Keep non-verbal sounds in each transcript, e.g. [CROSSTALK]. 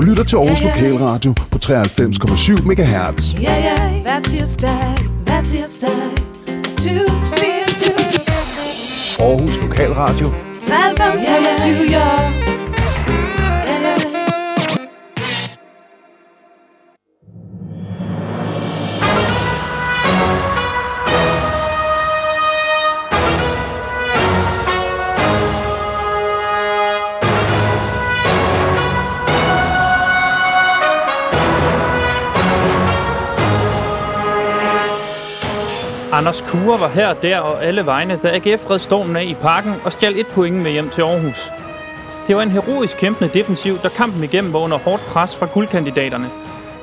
Du lytter til Aarhus Lokalradio på 93,7 MHz. Ja, ja, hver tirsdag, hver tirsdag, 20 til 24. Aarhus Lokalradio. 93,7, ja. Ja, Anders Kure var her, der og alle vegne, da AGF red stormen af i parken og stjal et point med hjem til Aarhus. Det var en heroisk kæmpende defensiv, der kampen igennem var under hårdt pres fra guldkandidaterne.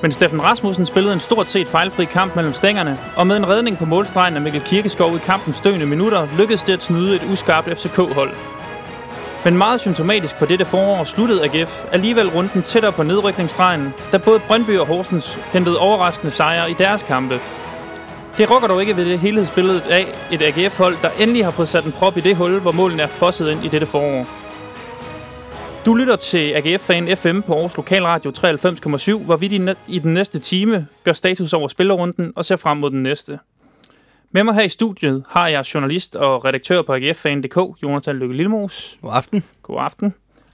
Men Steffen Rasmussen spillede en stort set fejlfri kamp mellem stængerne, og med en redning på målstregen af Mikkel Kirkeskov i kampens døende minutter, lykkedes det at snyde et uskarpt FCK-hold. Men meget symptomatisk for dette forår sluttede AGF alligevel runden tættere på nedrykningsstregen, da både Brøndby og Horsens hentede overraskende sejre i deres kampe, det rokker dog ikke ved det helhedsbillede af et AGF-hold, der endelig har fået sat en prop i det hul, hvor målene er fosset ind i dette forår. Du lytter til AGF-fan FM på Aarhus Lokalradio 93,7, hvor vi i, den næste time gør status over spillerrunden og ser frem mod den næste. Med mig her i studiet har jeg journalist og redaktør på AGF-fan.dk, Jonathan Lykke Lillemos. God aften. God aften.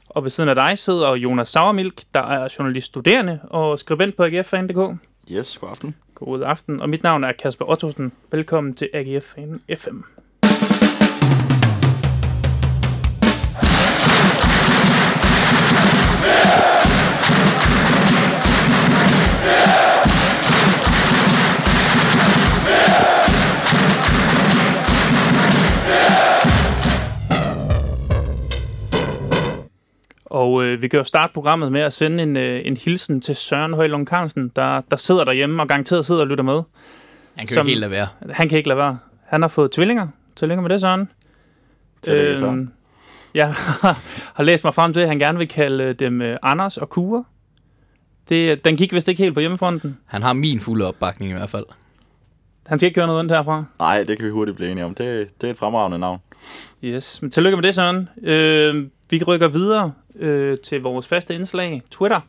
Og ved siden af dig sidder Jonas Sauermilk, der er journalist studerende og skribent på AGF-fan.dk. Yes, god aften. God aften, og mit navn er Kasper Ottosen. Velkommen til AGF Fan FM. Vi kan jo starte programmet med at sende en, øh, en hilsen til Søren Højlund Carlsen, der, der sidder derhjemme og garanteret sidder og lytter med. Han kan Som- ikke helt lade være. Han kan ikke lade være. Han har fået tvillinger. Tillykke med det, Søren. Tillykke, Søren. Jeg har læst mig frem til, at han gerne vil kalde dem øh, Anders og Kure. Det, den gik vist ikke helt på hjemmefronten. Han har min fulde opbakning i hvert fald. Han skal ikke køre noget ondt herfra. Nej, det kan vi hurtigt blive enige om. Det, det er et fremragende navn. Yes, men tillykke med det, Søren. Øh, vi rykker videre øh, til vores faste indslag, Twitter.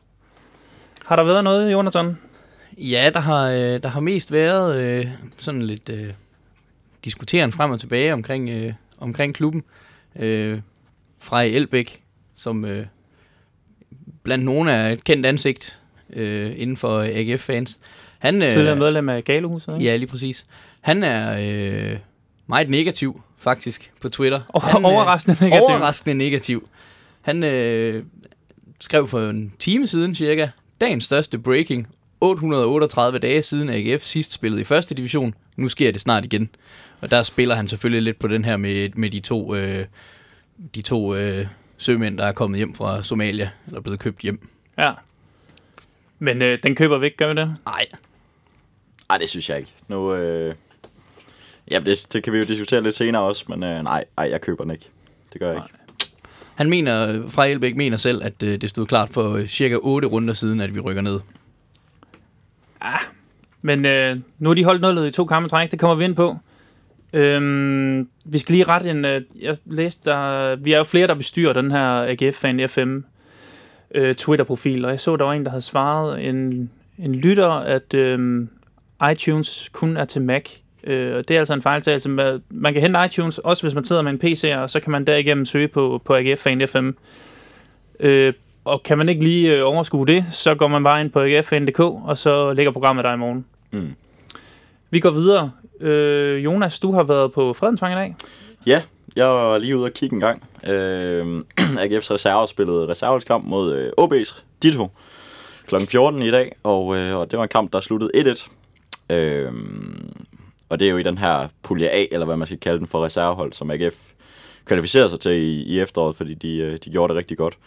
Har der været noget, Jonathan? Ja, der har, øh, der har mest været øh, sådan lidt øh, diskuteren frem og tilbage omkring, øh, omkring klubben. Øh, fra Elbæk, som øh, blandt nogle er et kendt ansigt øh, inden for AGF-fans. Han, øh, Tidligere medlem af Galehuset, ikke? Ja, lige præcis. Han er øh, meget negativ, faktisk, på Twitter. Han, øh, overraskende negativ. Overraskende negativ. Han øh, skrev for en time siden cirka, dagens største breaking, 838 dage siden AGF sidst spillede i første division. Nu sker det snart igen. Og der spiller han selvfølgelig lidt på den her med, med de to, øh, de to øh, sømænd, der er kommet hjem fra Somalia, eller blevet købt hjem. Ja. Men øh, den køber vi ikke, gør vi det? Nej, Nej, det synes jeg ikke. Nu, øh... Ja, det, det kan vi jo diskutere lidt senere også, men øh, nej, ej, jeg køber den ikke. Det gør jeg ikke han mener, fra Elbæk mener selv, at øh, det stod klart for øh, cirka 8 runder siden, at vi rykker ned. Ah, Men øh, nu har de holdt nullet i to kampe træk, det kommer vi ind på. Øhm, vi skal lige rette en... Øh, jeg læste, der, vi er jo flere, der bestyrer den her AGF-fan FM øh, Twitter-profil, og jeg så, der var en, der havde svaret en, en lytter, at øh, iTunes kun er til Mac. Øh, det er altså en fejltagelse. Man man kan hente iTunes, også hvis man sidder med en PC, og så kan man derigennem søge på, på AGF-fan FM. Øh, og kan man ikke lige øh, overskue det, så går man bare ind på agf.dk, og så ligger programmet der i morgen. Mm. Vi går videre. Øh, Jonas, du har været på Fredensvang i dag. Ja, jeg var lige ude og kigge en gang. Øh, [CLEARS THROAT] AGF's reserve spillede reservelskamp mod øh, OB's Ditto kl. 14 i dag, og, øh, og det var en kamp, der sluttede 1-1. Øh, og det er jo i den her pulje A, eller hvad man skal kalde den for reservehold, som AGF kvalificerede sig til i, i efteråret, fordi de, øh, de gjorde det rigtig godt.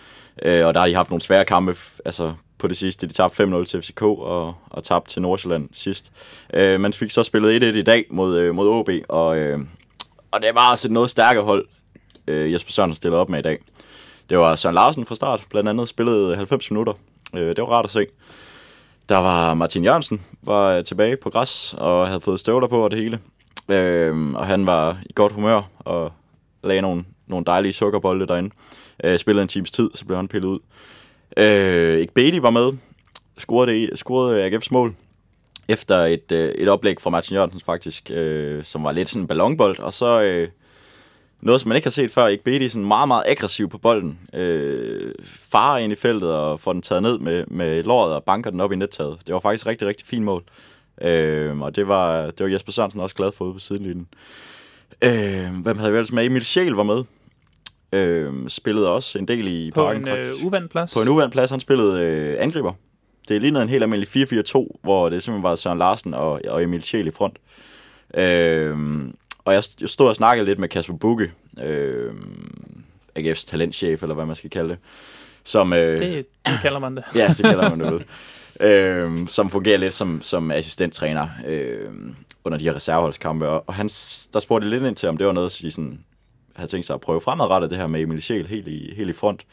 Øh, og der har de haft nogle svære kampe, altså på det sidste. De tabte 5-0 til FCK og, og tabte til Nordsjælland sidst. Øh, man fik så spillet 1-1 i dag mod, øh, mod OB, og, øh, og det var altså et noget stærkere hold, øh, Jesper Søren stillede op med i dag. Det var Søren Larsen fra start, blandt andet spillede 90 minutter. Øh, det var rart at se. Der var Martin Jørgensen, var øh, tilbage på græs og havde fået støvler på og det hele. Øh, og han var i godt humør og lagde nogle, nogle dejlige sukkerbolde derinde. Øh, spillede en times tid, så blev han pillet ud. Øh, Ikbedi var med, scorede, det, scorede øh, AGF's mål efter et, øh, et oplæg fra Martin Jørgensen faktisk, øh, som var lidt sådan en ballonbold, og så øh, noget, som man ikke har set før, Ikbedi sådan meget, meget aggressiv på bolden, øh, farer ind i feltet og får den taget ned med, med låret og banker den op i nettaget. Det var faktisk et rigtig, rigtig fint mål, øh, og det var, det var Jesper Sørensen også glad for ude på sidelinjen. Øh, hvem havde vi ellers med? Emil Scheel var med, øh, spillede også en del i På parken en øh, uvandt plads. På en uvandt plads, han spillede øh, angriber. Det lignede en helt almindelig 4-4-2, hvor det simpelthen var Søren Larsen og, og Emil Scheel i front. Øhm, og jeg, stod og snakkede lidt med Kasper Bugge, øhm, AGF's talentchef, eller hvad man skal kalde det. Som, øh, Det, det kalder man det. [LAUGHS] Ja, det kalder man det øhm, som fungerer lidt som, som assistenttræner øhm, under de her reserveholdskampe. Og, og han, der spurgte lidt ind til, om det var noget, de sådan, havde tænkt sig at prøve fremadrettet, det her med Emil Scheel helt i, helt i front.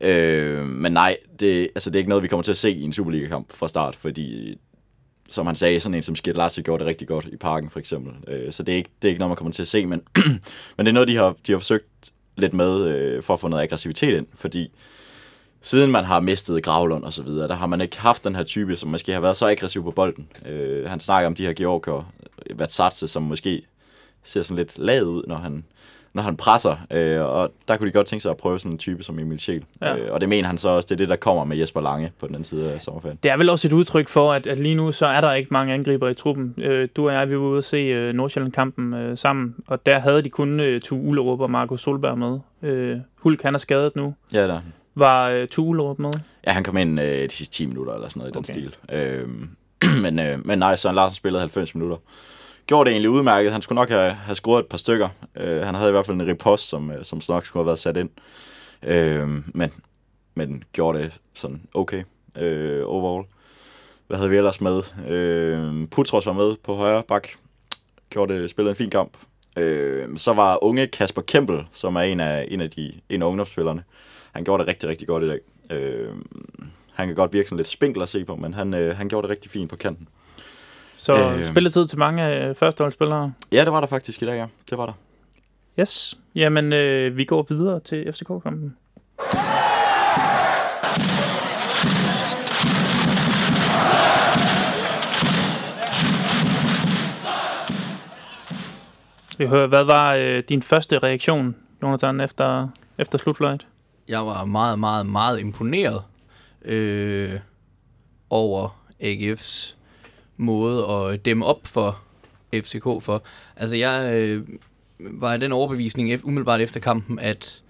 Øh, men nej, det, altså, det er ikke noget, vi kommer til at se i en Superliga-kamp fra start, fordi som han sagde, sådan en som Skid Larsen gjorde det rigtig godt i parken, for eksempel. Øh, så det er, ikke, det er ikke noget, man kommer til at se, men, [CLEARS THROAT] men det er noget, de har, de har forsøgt lidt med øh, for at få noget aggressivitet ind, fordi siden man har mistet Gravlund og så videre, der har man ikke haft den her type, som måske har været så aggressiv på bolden. Øh, han snakker om de her Georgier, Vatsatse, som måske ser sådan lidt ladet ud, når han, når han presser, øh, og der kunne de godt tænke sig at prøve sådan en type som Emil Scheel. Ja. Ja. Øh, og det mener han så også, det er det, der kommer med Jesper Lange på den anden side af sommerferien. Det er vel også et udtryk for, at, at lige nu så er der ikke mange angriber i truppen. Øh, du og jeg, vi var ude at se øh, Nordsjælland-kampen øh, sammen, og der havde de kun øh, Tue Ullerup og Markus Solberg med. Øh, Hulk, han er skadet nu. Ja, der. Var øh, Tue Ullerup med? Ja, han kom ind øh, de sidste 10 minutter eller sådan noget i Okay. den stil. Øh, [CLEARS THROAT] men, øh, men nej, Søren Larsen spillede 90 minutter. Gjorde det egentlig udmærket. Han skulle nok have, have scoret et par stykker. Øh, han havde i hvert fald en ripost, som, øh, som nok skulle have været sat ind. Øh, men, men gjorde det sådan okay øh, overall. Hvad havde vi ellers med? Øh, Putros var med på højre bak. Gjorde det, spillede en fin kamp. Øh, så var unge Kasper Kempel, som er en af, en af, de, en af ungdomsspillerne. Han gjorde det rigtig, rigtig godt i dag. Øh, han kan godt virke sådan lidt spinkel at se på, men han, øh, han gjorde det rigtig fint på kanten. Så Øh. øh. spilletid til mange af førsteholdsspillere. Ja, det var der faktisk i dag, ja. Det var der. Yes. Jamen, øh, vi går videre til FCK-kampen. Vi hører, hvad var øh, din første reaktion, Jonathan, efter, efter slutfløjt? Jeg var meget, meget, meget imponeret øh, over AGF's måde at dæmme op for FCK for. Altså, jeg øh, var af den overbevisning umiddelbart efter kampen, at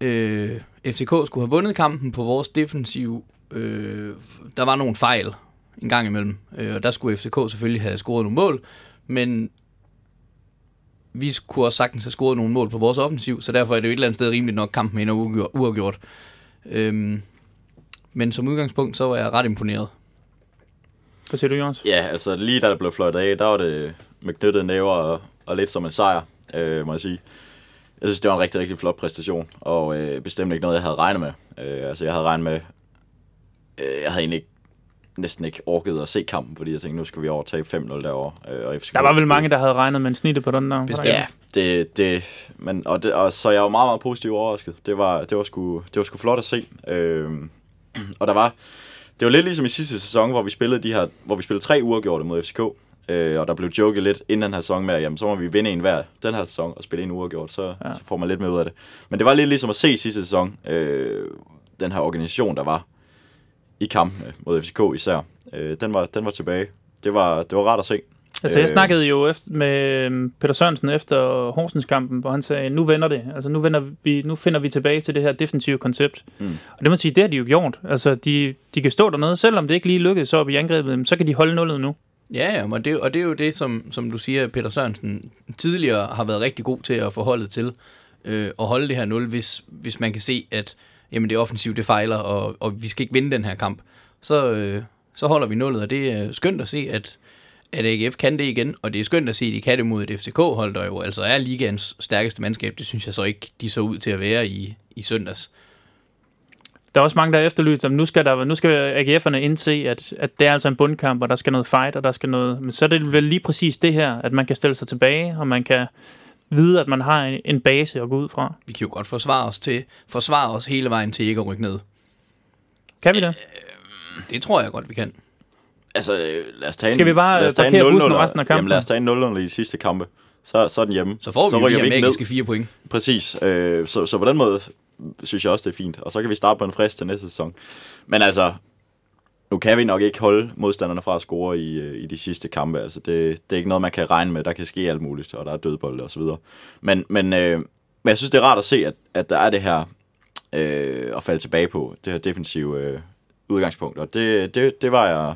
øh, FCK skulle have vundet kampen på vores defensiv. Øh, der var nogle fejl en gang imellem, øh, og der skulle FCK selvfølgelig have scoret nogle mål, men vi kunne også sagtens have scoret nogle mål på vores offensiv, så derfor er det jo et eller andet sted rimeligt nok, kampen ender uafgjort. uafgjort. Øhm, men som udgangspunkt, så var jeg ret imponeret. Hvad siger du, Jons? Ja, altså lige da der blev fløjtet af, der var det med knyttede næver og, og lidt som en sejr, øh, må jeg sige. Jeg synes, det var en rigtig, rigtig flot præstation, og øh, bestemt ikke noget, jeg havde regnet med. Øh, altså, jeg havde regnet med... Øh, jeg havde egentlig ikke, næsten ikke orket at se kampen, fordi jeg tænkte, nu skal vi overtage 5-0 derovre. Øh, og FCK Der var vel mange, der havde regnet med en snitte på den der. Bestemt. Ja, det, det, men, og, det, og så jeg var meget, meget positivt overrasket. Det var, det var, sgu, det var sgu flot at se. Øhm, og der var, det var lidt ligesom i sidste sæson, hvor vi spillede de her, hvor vi spillede tre uafgjorte mod FCK. Øh, og der blev joket lidt inden den her sæson med, at jamen, så må vi vinde en hver den her sæson og spille en uafgjort, så, Ja. så får man lidt mere ud af det. Men det var lidt ligesom at se sidste sæson, øh, den her organisation, der var i kampene mod FCK især. Øh, den, var, den var tilbage. Det var, det var rart at se. Altså, jeg Øh. snakkede jo efter, med øhm, Peter Sørensen efter Horsens-kampen, hvor han sagde, nu vender det. Altså, nu, vender vi, nu finder vi tilbage til det her defensive koncept. Mm. Og det må sige, det har de jo gjort. Altså, de, de kan stå dernede, selvom det ikke lige lykkedes op i angrebet, så kan de holde nullet nu. Ja, ja, og det, og det er jo det, som, som du siger, Peter Sørensen tidligere har været rigtig god til at forholde til øh, at holde det her 0, hvis, hvis man kan se, at jamen, det offensive det fejler, og, og vi skal ikke vinde den her kamp. Så, øh, så holder vi nullet, og det er skønt at se, at, at AGF kan det igen, og det er skønt at se, at de kan det mod et FCK-hold, der jo altså er ligaens stærkeste mandskab. Det synes jeg så ikke, de så ud til at være i, i søndags. Der er også mange, der har efterlyst, at nu skal, der, nu skal AGF'erne indse, at, at det er altså en bundkamp, og der skal noget fight, og der skal noget... Men så er det vel lige præcis det her, at man kan stille sig tilbage, og man kan vide, at man har en, en base at gå ud fra. Vi kan jo godt forsvare os, til, forsvare os hele vejen til ikke at rykke ned. Kan vi det? Det tror jeg godt, vi kan. Altså, øh, lad os tage Skal en, vi bare, lad os tage parkere en bussen 0-0'er. resten af kampen? Jamen, lad os tage en 0 i de sidste kampe. Så, så er den hjemme. Så får vi jo de her ikke magiske ned. fire point. Præcis. Øh, så, så på den måde synes jeg også, det er fint. Og så kan vi starte på en frist til næste sæson. Men altså, nu kan vi nok ikke holde modstanderne fra at score i, øh, i de sidste kampe. Altså, det, det er ikke noget, man kan regne med. Der kan ske alt muligt, og der er dødbolde og så videre. Men, men, øh, men jeg synes, det er rart at se, at, at der er det her øh, at falde tilbage på. Det her defensive øh, udgangspunkt. Og det, det, det, var jeg,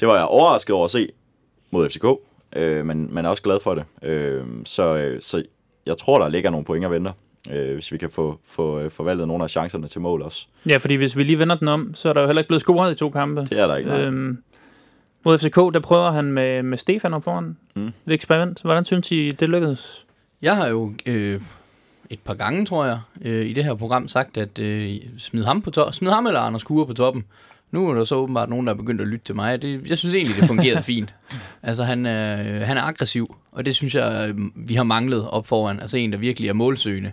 det var jeg overrasket over at se mod FCK. Øh, men, men er også glad for det. Øh, så, øh, så jeg tror, der ligger nogle point og venter. Øh, hvis vi kan få, få øh, forvaltet nogle af chancerne til mål også. Ja, fordi hvis vi lige vender den om, så er der jo heller ikke blevet scoret i to kampe. Det er der ikke. nej. Øhm, mod FCK, der prøver han med, med Stefan op foran. Mm. Et eksperiment. Hvordan synes I, det lykkedes? Jeg har jo øh, et par gange, tror jeg, øh, i det her program sagt, at øh, smid ham på to- smid ham eller Anders Kure på toppen. Nu er der så åbenbart nogen, der er begyndt at lytte til mig. Det, jeg synes egentlig, det fungerede [LAUGHS] fint. Altså, han er, øh, han er aggressiv, og det synes jeg, øh, vi har manglet op foran. Altså en, der virkelig er målsøgende.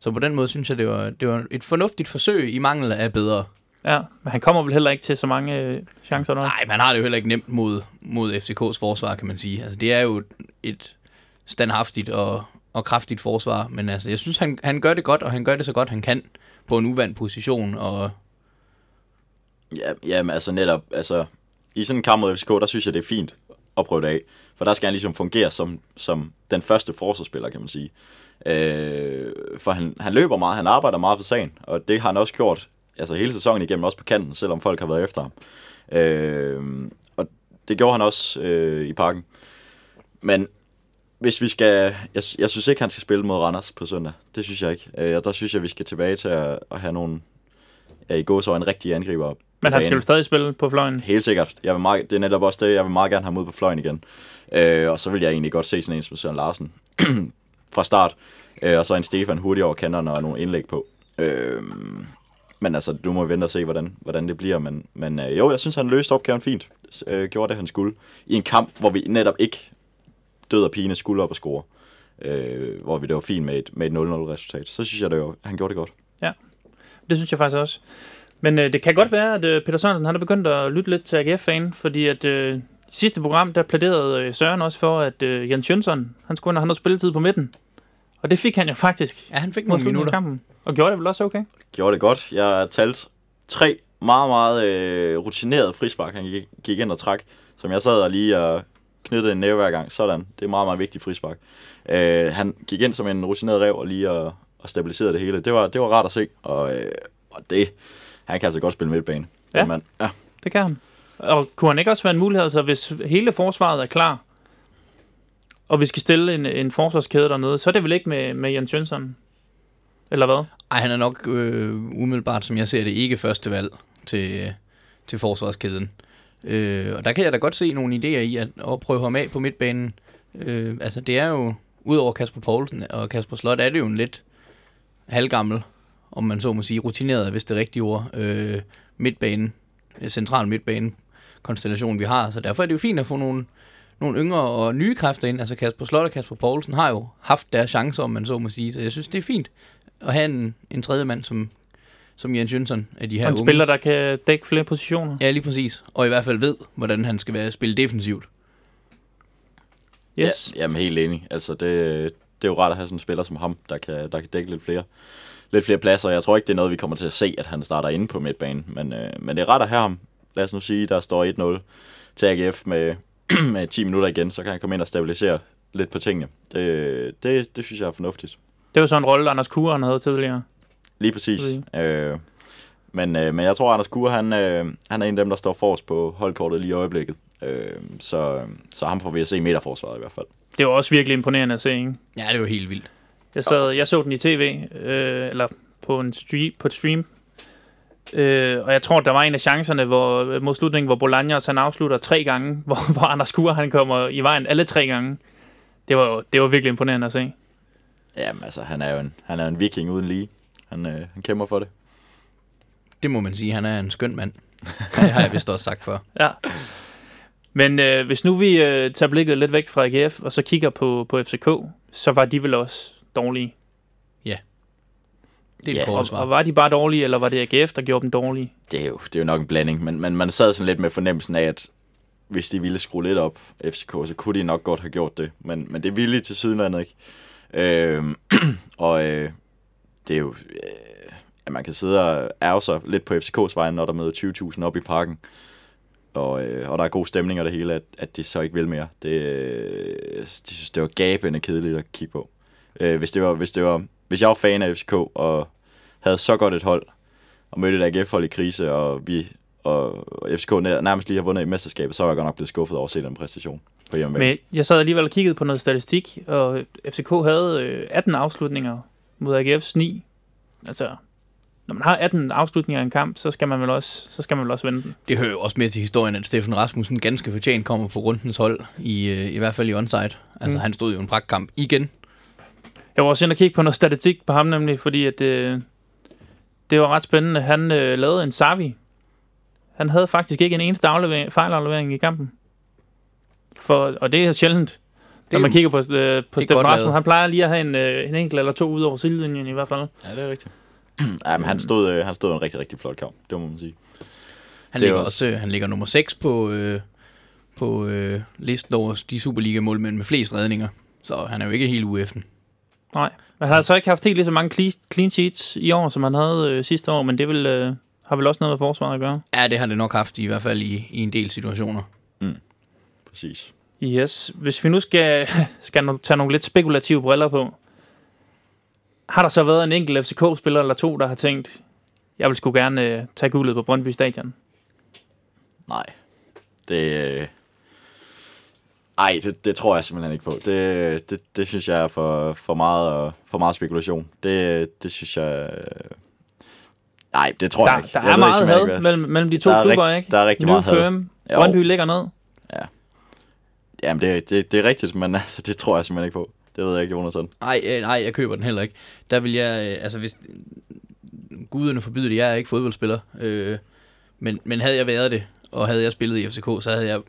Så på den måde synes jeg, det var, det var et fornuftigt forsøg i mangel af bedre. Ja, men han kommer vel heller ikke til så mange øh, chancer der. Nej, man har det jo heller ikke nemt mod, mod FCK's forsvar, kan man sige. Altså, det er jo et standhaftigt og, og kraftigt forsvar, men altså, jeg synes, han, han gør det godt, og han gør det så godt, han kan på en uvandt position, og Ja, jamen, altså netop, altså, i sådan en kamp mod FCK, der synes jeg, det er fint at prøve det af. For der skal han ligesom fungere som, som den første forsvarsspiller, kan man sige. Øh, for han, han løber meget, han arbejder meget for sagen, og det har han også gjort altså hele sæsonen igennem, også på kanten, selvom folk har været efter ham. Øh, og det gjorde han også øh, i parken. Men hvis vi skal... Jeg, jeg synes ikke, han skal spille mod Randers på søndag. Det synes jeg ikke. Øh, og der synes jeg, vi skal tilbage til at, at have nogle... Ja, i går så en rigtig angriber. Men han skal jo stadig spille på fløjen. Helt sikkert. Jeg vil meget, det er netop også det, jeg vil meget gerne have ham ud på fløjen igen. Øh, og så vil jeg egentlig godt se sådan en som Søren Larsen [CLEARS THROAT] fra start. Øh, og så en Stefan hurtigt over kanterne og nogle indlæg på. Øh, men altså, du må vente og se, hvordan, hvordan det bliver. Men, men øh, jo, jeg synes, han løste opgaven fint. Øh, gjorde det, han skulle. I en kamp, hvor vi netop ikke død og pine skulle op og score. Øh, hvor vi det var fint med et, med et 0-0 resultat. Så synes jeg, det var, han gjorde det godt. Det synes jeg faktisk også. Men øh, det kan godt være, at øh, Peter Sørensen han er begyndt at lytte lidt til AGF-fan, fordi at øh, i sidste program, der plæderede øh, Søren også for, at øh, Jens Jønsson, han skulle have noget spilletid på midten. Og det fik han jo faktisk ja, han fik mod nogle slutningen af minutter. kampen. Og gjorde det vel også okay? gjorde det godt. Jeg har talt tre meget, meget øh, rutinerede frispark, han gik, gik ind og trak, som jeg sad og lige og knyttede en næve hver gang. Sådan. Det er meget, meget vigtigt frispark. Øh, han gik ind som en rutineret rev og lige og, og stabiliserede det hele. Det var, det var rart at se, og, øh, og det, han kan altså godt spille midtbane. Ja. Den mand. ja. Det kan han. Og kunne han ikke også være en mulighed, altså hvis hele forsvaret er klar, og vi skal stille en, en forsvarskæde dernede, så er det vel ikke med, med Jens Jønsson? Eller hvad? Ej, han er nok øh, umiddelbart, som jeg ser det, ikke første valg til, til forsvarskæden. Øh, og der kan jeg da godt se nogle idéer i at, at prøve ham af på midtbanen. Øh, altså, det er jo, udover Kasper Poulsen og Kasper Slot, er det jo en lidt halvgammel, om man så må sige, rutineret, hvis det rigtige ord, øh, midtbanen, øh, central midtbane konstellation, vi har. Så derfor er det jo fint at få nogle, nogle yngre og nye kræfter ind. Altså Kasper Slot og Kasper Poulsen har jo haft deres chancer, om man så må sige. Så jeg synes, det er fint at have en, en tredje mand som, som Jens Jønsson af de her en unge. spiller, der kan dække flere positioner. Ja, lige præcis. Og i hvert fald ved, hvordan han skal være spille defensivt. Yes. Ja, jamen helt enig. Altså, det, det er jo rart at have sådan en spiller som ham, der kan, der kan dække lidt flere, lidt flere pladser. Jeg tror ikke, det er noget, vi kommer til at se, at han starter inde på midtbanen. Men, øh, men det er rart at have ham. Lad os nu sige, der står 1-0 til AGF med, [CLEARS THROAT] med 10 minutter igen, så kan han komme ind og stabilisere lidt på tingene. Det, det, det synes jeg er fornuftigt. Det var så en rolle, Anders Kure han havde tidligere. Lige præcis. Øh, men, øh, men jeg tror, Anders Kure, han, øh, han er en af dem, der står forrest på holdkortet lige i øjeblikket. Øh, så, så ham får vi at se i midterforsvaret i hvert fald. Det var også virkelig imponerende at se, ikke? Ja, det var helt vildt. Jeg, sad, jeg så den i tv, øh, eller på, en stream, på et stream, øh, og jeg tror, der var en af chancerne hvor, mod slutningen, hvor Bolaños han afslutter tre gange, [LAUGHS] hvor, hvor Anders Kure han kommer i vejen alle tre gange. Det var, jo- det var virkelig imponerende at se. Jamen altså, han er jo en, han er en viking uden lige. Han, øh, han kæmper for det. Det må man sige, han er en skøn mand. [LAUGHS] Det har jeg vist også sagt før. Ja. Men øh, hvis nu vi øh, tager blikket lidt væk fra AGF, og så kigger på, på FCK, så var de vel også dårlige. Det er Ja, ja, Og, svar. og var de bare dårlige, eller var det AGF, der gjorde dem dårlige? Det er jo, det er jo nok en blanding, men, men man sad sådan lidt med fornemmelsen af, at hvis de ville skrue lidt op, FCK, så kunne de nok godt have gjort det. Men, men det ville de til Sydlandet ikke. Øh, [CLEARS THROAT] og øh, det er jo... Øh, at man kan sidde og ærge sig lidt på FCK's vegne, når der møder 20.000 op i parken. Og, øh, og der er god stemning og det hele, at, at de så ikke vil mere. Det, øh, de synes, det var gabende kedeligt at kigge på. Øh, hvis, det var, hvis, det var, hvis jeg var fan af FCK og havde så godt et hold, og mødte et AGF-hold i krise, og vi og FCK nær- nærmest lige har vundet i mesterskabet, så var jeg godt nok blevet skuffet over at se den præstation på hjemmebane. Men jeg sad alligevel og kiggede på noget statistik, og FCK havde øh, 18 afslutninger mod AGF's 9. Altså, når man har 18 afslutninger i en kamp, så skal man vel også, så skal man vel også vende den. Det hører jo også med til historien, at Steffen Rasmussen ganske fortjent kommer på rundens hold, i, øh, i hvert fald i onside. Altså, Mm. han stod jo i en pragtkamp igen. Jeg var også inde og kigge på noget statistik på ham nemlig, fordi at, øh, det var ret spændende. Han øh, lavede en Savi. Han havde faktisk ikke en eneste aflevering, fejlaflevering i kampen. For, og det er sjældent, når man kigger på, øh, på det Steffen Rasmussen. Han plejer lige at have en, øh, en enkelt eller to ud over sidelinjen i hvert fald. Ja, det er rigtigt. [CLEARS THROAT] ja, men han stod, øh, han stod en rigtig, rigtig flot kamp, det må man sige. Han Det er ligger også- også, øh, han ligger nummer 6 på, øh, på øh, listen over de Superliga-målmænd med flest redninger. Så han er jo ikke helt ueffen. Nej. Men han har altså ikke haft helt lige så mange cle- clean sheets i år, som han havde øh, sidste år, men det vil, øh, har vel også noget med forsvaret at gøre. Ja, det har det nok haft, i hvert fald i, i en del situationer. Præcis. Yes. Hvis vi nu skal, [LAUGHS] skal tage nogle lidt spekulative briller på, har der så været en enkelt FCK-spiller eller to, der har tænkt, jeg vil sgu gerne øh, tage guldet på Brøndby Stadion? Nej. Det... Øh... Ej, det, det tror jeg simpelthen ikke på. Det, det, det synes jeg er for, for, meget, for meget spekulation. Det, det synes jeg... øh, Nej, det tror jeg Der, ikke. der Jeg er meget had ikke, mellem, mellem de to Der er klubber, ikke? der er rigtig New meget had. Firm, Jo. Brøndby ligger ned. Jamen, det, det, det er rigtigt, men [LAUGHS] altså, det tror jeg simpelthen ikke på. Det ved jeg ikke, Jonas. Nej, øh, nej, jeg køber den heller ikke. Der vil jeg, øh, altså hvis, guderne forbyder det, jeg er ikke fodboldspiller, øh, men, men havde jeg været det, og havde jeg spillet i FCK, så havde jeg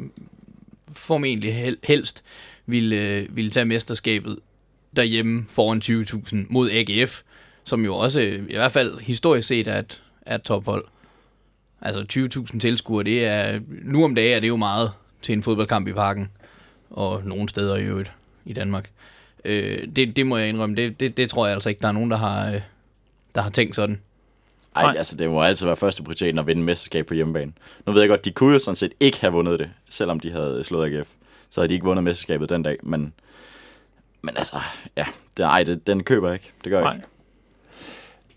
formentlig helst ville, øh, ville tage mesterskabet derhjemme foran 20.000 mod AGF, som jo også, øh, i hvert fald historisk set, er et, er et tophold. Altså 20.000 tilskuere, det er, nu om dagen er det jo meget til en fodboldkamp i parken, og nogle steder i øvrigt i Danmark. Øh, det, det må jeg indrømme, det, det, det tror jeg altså ikke, der er nogen, der har, øh, der har tænkt sådan. Ej, Nej. altså det må altid være første prioriteten at vinde mesterskab på hjemmebane. Nu ved jeg godt, de kunne jo sådan set ikke have vundet det, selvom de havde slået AGF. Så havde de ikke vundet mesterskabet den dag, men, men altså, ja, det, ej, det, den køber jeg ikke. Det gør jeg Nej. ikke.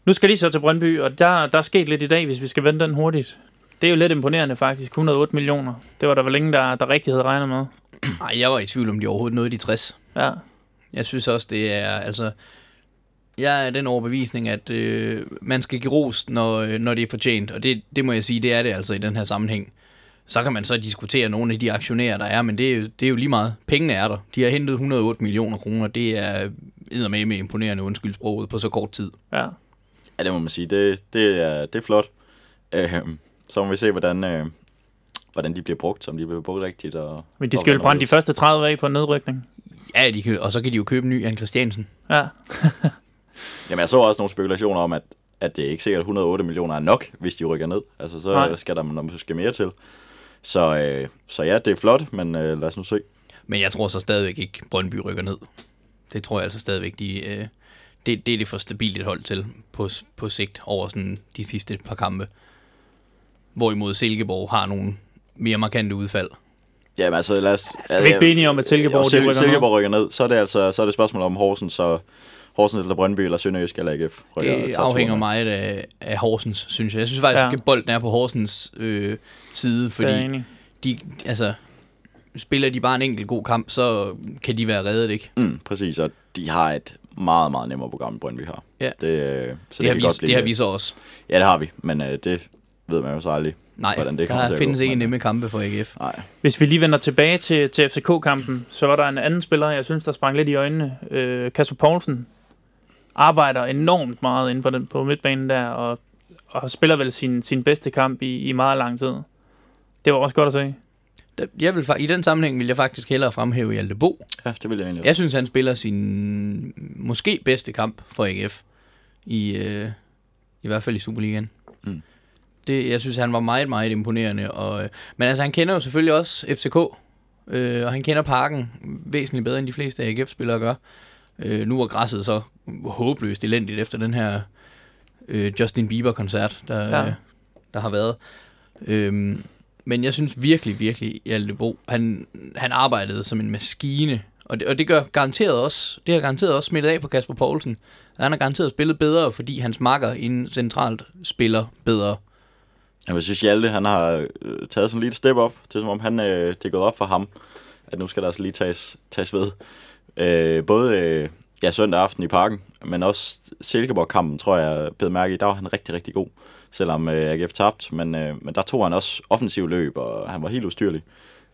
Nu skal de så til Brøndby, og der, der er sket lidt i dag, hvis vi skal vende den hurtigt. Det er jo lidt imponerende faktisk, 108 millioner. Det var der vel ingen, der, der rigtig havde regnet med. Nej, jeg var i tvivl om, de overhovedet nåede de 60. Ja. Jeg synes også, det er, altså... Jeg er den overbevisning, at øh, man skal give ros, når, øh, når det er fortjent, og det, det må jeg sige, det er det altså i den her sammenhæng. Så kan man så diskutere nogle af de aktionærer, der er, men det er, jo, det er jo lige meget. Pengene er der. De har hentet 108 millioner kroner. Det er med med imponerende undskyldsproget på så kort tid. ja. Ja, det må man sige. Det, det, er, det er flot. Øh, så må vi se, hvordan, øh, hvordan de bliver brugt, om de bliver brugt rigtigt. Og, Men de skal jo brænde de første 30 af på en nedrykning. Ja, de kan, og så kan de jo købe en ny Jan Christiansen. Ja. [LAUGHS] Jamen, jeg så også nogle spekulationer om, at, at det er ikke sikkert, at 108 millioner er nok, hvis de rykker ned. Altså, så Nej. Skal der måske mere til. Så, øh, så ja, det er flot, men øh, lad os nu se. Men jeg tror så stadigvæk ikke, Brøndby rykker ned. Det tror jeg altså stadigvæk, de, øh, det, det er det for stabilt et hold til på, på sigt over sådan de sidste par kampe. Hvorimod Silkeborg har nogle mere markante udfald. Jamen, altså, lad os... Skal vi ikke blive enige om, at Silkeborg, jo, Sil- rykker ned? Silkeborg rykker ned, så er det altså så er det et spørgsmål om Horsens, og Horsens eller Brøndby eller Sønderjysk eller AGF rykker Det afhænger meget af, af Horsens, synes jeg. Jeg synes faktisk, Ja. at bolden er på Horsens øh, side, Fordi... Det er de, altså, spiller de bare en enkelt god kamp, så kan de være reddet, ikke? Mm, præcis, og de har et meget, meget nemmere program, end Brøndby har. Ja. Det, øh, så Det, har, kan godt vi, blive det har vi så også. Ja, det har vi, men øh, det ved man jo så aldrig. Nej, hvordan det kommer til der findes gå, ikke men- nemme kampe for AGF. Nej. Hvis vi lige vender tilbage til, til FCK-kampen, så var der en anden spiller, jeg synes, der sprang lidt i øjnene. Øh, Kasper Poulsen arbejder enormt meget inde på, den, på midtbanen der, og, og spiller vel sin, sin bedste kamp i, i meget lang tid. Det var også godt at se. Jeg vil, I den sammenhæng vil jeg faktisk hellere fremhæve Hjalte Bo. Ja, det vil jeg egentlig også. Jeg synes, han spiller sin måske bedste kamp for AGF i, øh, I hvert fald i Superligaen. Mm. Det, jeg synes, han var meget, meget imponerende. Og, øh, men altså, han kender jo selvfølgelig også FCK, øh, og han kender parken væsentligt bedre, end de fleste AGF-spillere gør. Øh, nu er græsset så håbløst elendigt efter den her øh, Justin Bieber-koncert, der, Ja. øh, der har været. Øhm, men jeg synes virkelig, virkelig, Hjalte Bo, han, han arbejdede som en maskine. Og det, og det gør garanteret også, det har garanteret også smittet af på Kasper Poulsen. Han har garanteret spillet bedre, fordi hans makker inden centralt spiller bedre. Jamen, jeg synes, Hjalte, han har øh, taget sådan lige et step op. Det er som om, han, øh, det er gået op for ham, at nu skal der altså lige tages, tages ved. Øh, både øh, ja, søndag aften i parken, men også Silkeborg-kampen, tror jeg, blev mærke i. Der var han rigtig, rigtig god, selvom øh, AGF tabt. Men, øh, men der tog han også offensiv løb, og han var helt ustyrlig.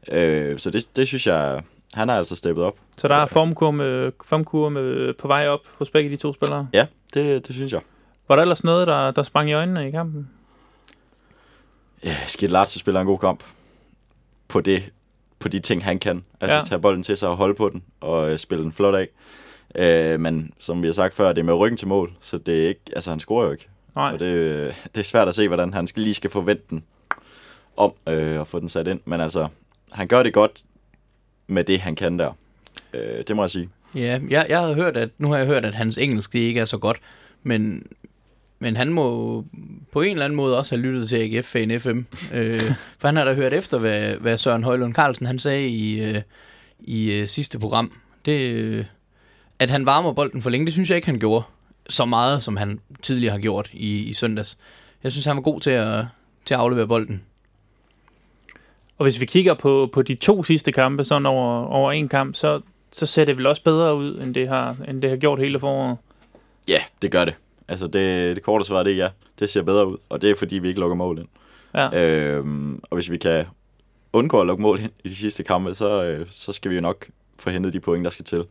Øh, så det, det synes jeg, han har altså steppet op. Så der er formkur, med, formkur med, på vej op hos begge de to spillere. Ja, det, det synes jeg. Var der ellers noget, der, der sprang i øjnene i kampen? Ja, Skid Larsen spiller en god kamp på det på de ting, han kan. Altså ja. tage bolden til sig og holde på den, og øh, spille den flot af. Øh, men som vi har sagt før, det er med ryggen til mål, så det er ikke, altså han scorer jo ikke. Nej. Og det, det er svært at se, hvordan han skal, lige skal forvente den om øh, at få den sat ind. Men altså, han gør det godt med det, han kan der. Øh, det må jeg sige. Ja, jeg, jeg har hørt, at, nu har jeg hørt, at hans engelsk ikke er så godt, men, men han må på en eller anden måde også have lyttet til AGF-fan FM, øh, [LAUGHS] for han har da hørt efter, hvad, hvad Søren Højlund Carlsen han sagde i, øh, i øh, sidste program. Det, øh, at han varmer bolden for længe, det synes jeg ikke, han gjorde så meget, som han tidligere har gjort i, i søndags. Jeg synes, han var god til at, til at aflevere bolden. Og hvis vi kigger på, på de to sidste kampe, sådan over, over en kamp, så, så ser det vel også bedre ud, end det har, end det har gjort hele foråret. Ja, det gør det. Altså, det, det korte svar er det, ja. Det ser bedre ud, og det er, fordi vi ikke lukker mål ind. Ja. Øhm, og hvis vi kan undgå at lukke mål ind i de sidste kampe, så, øh, så skal vi jo nok få hentet de point, der skal til.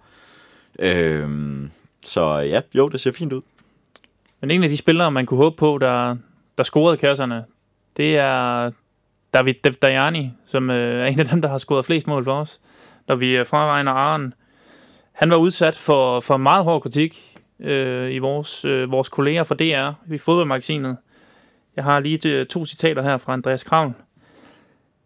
Øhm, så ja, jo, det ser fint ud. Men en af de spillere, man kunne håbe på, der, der scorede kasserne, det er David Devdajani, som øh, er en af dem, der har scoret flest mål for os. Når vi øh, fraregner Aren. Han var udsat for, for meget hård kritik øh, i vores, øh, vores kolleger fra DR i fodboldmagasinet. Jeg har lige øh, to citater her fra Andreas Kravl.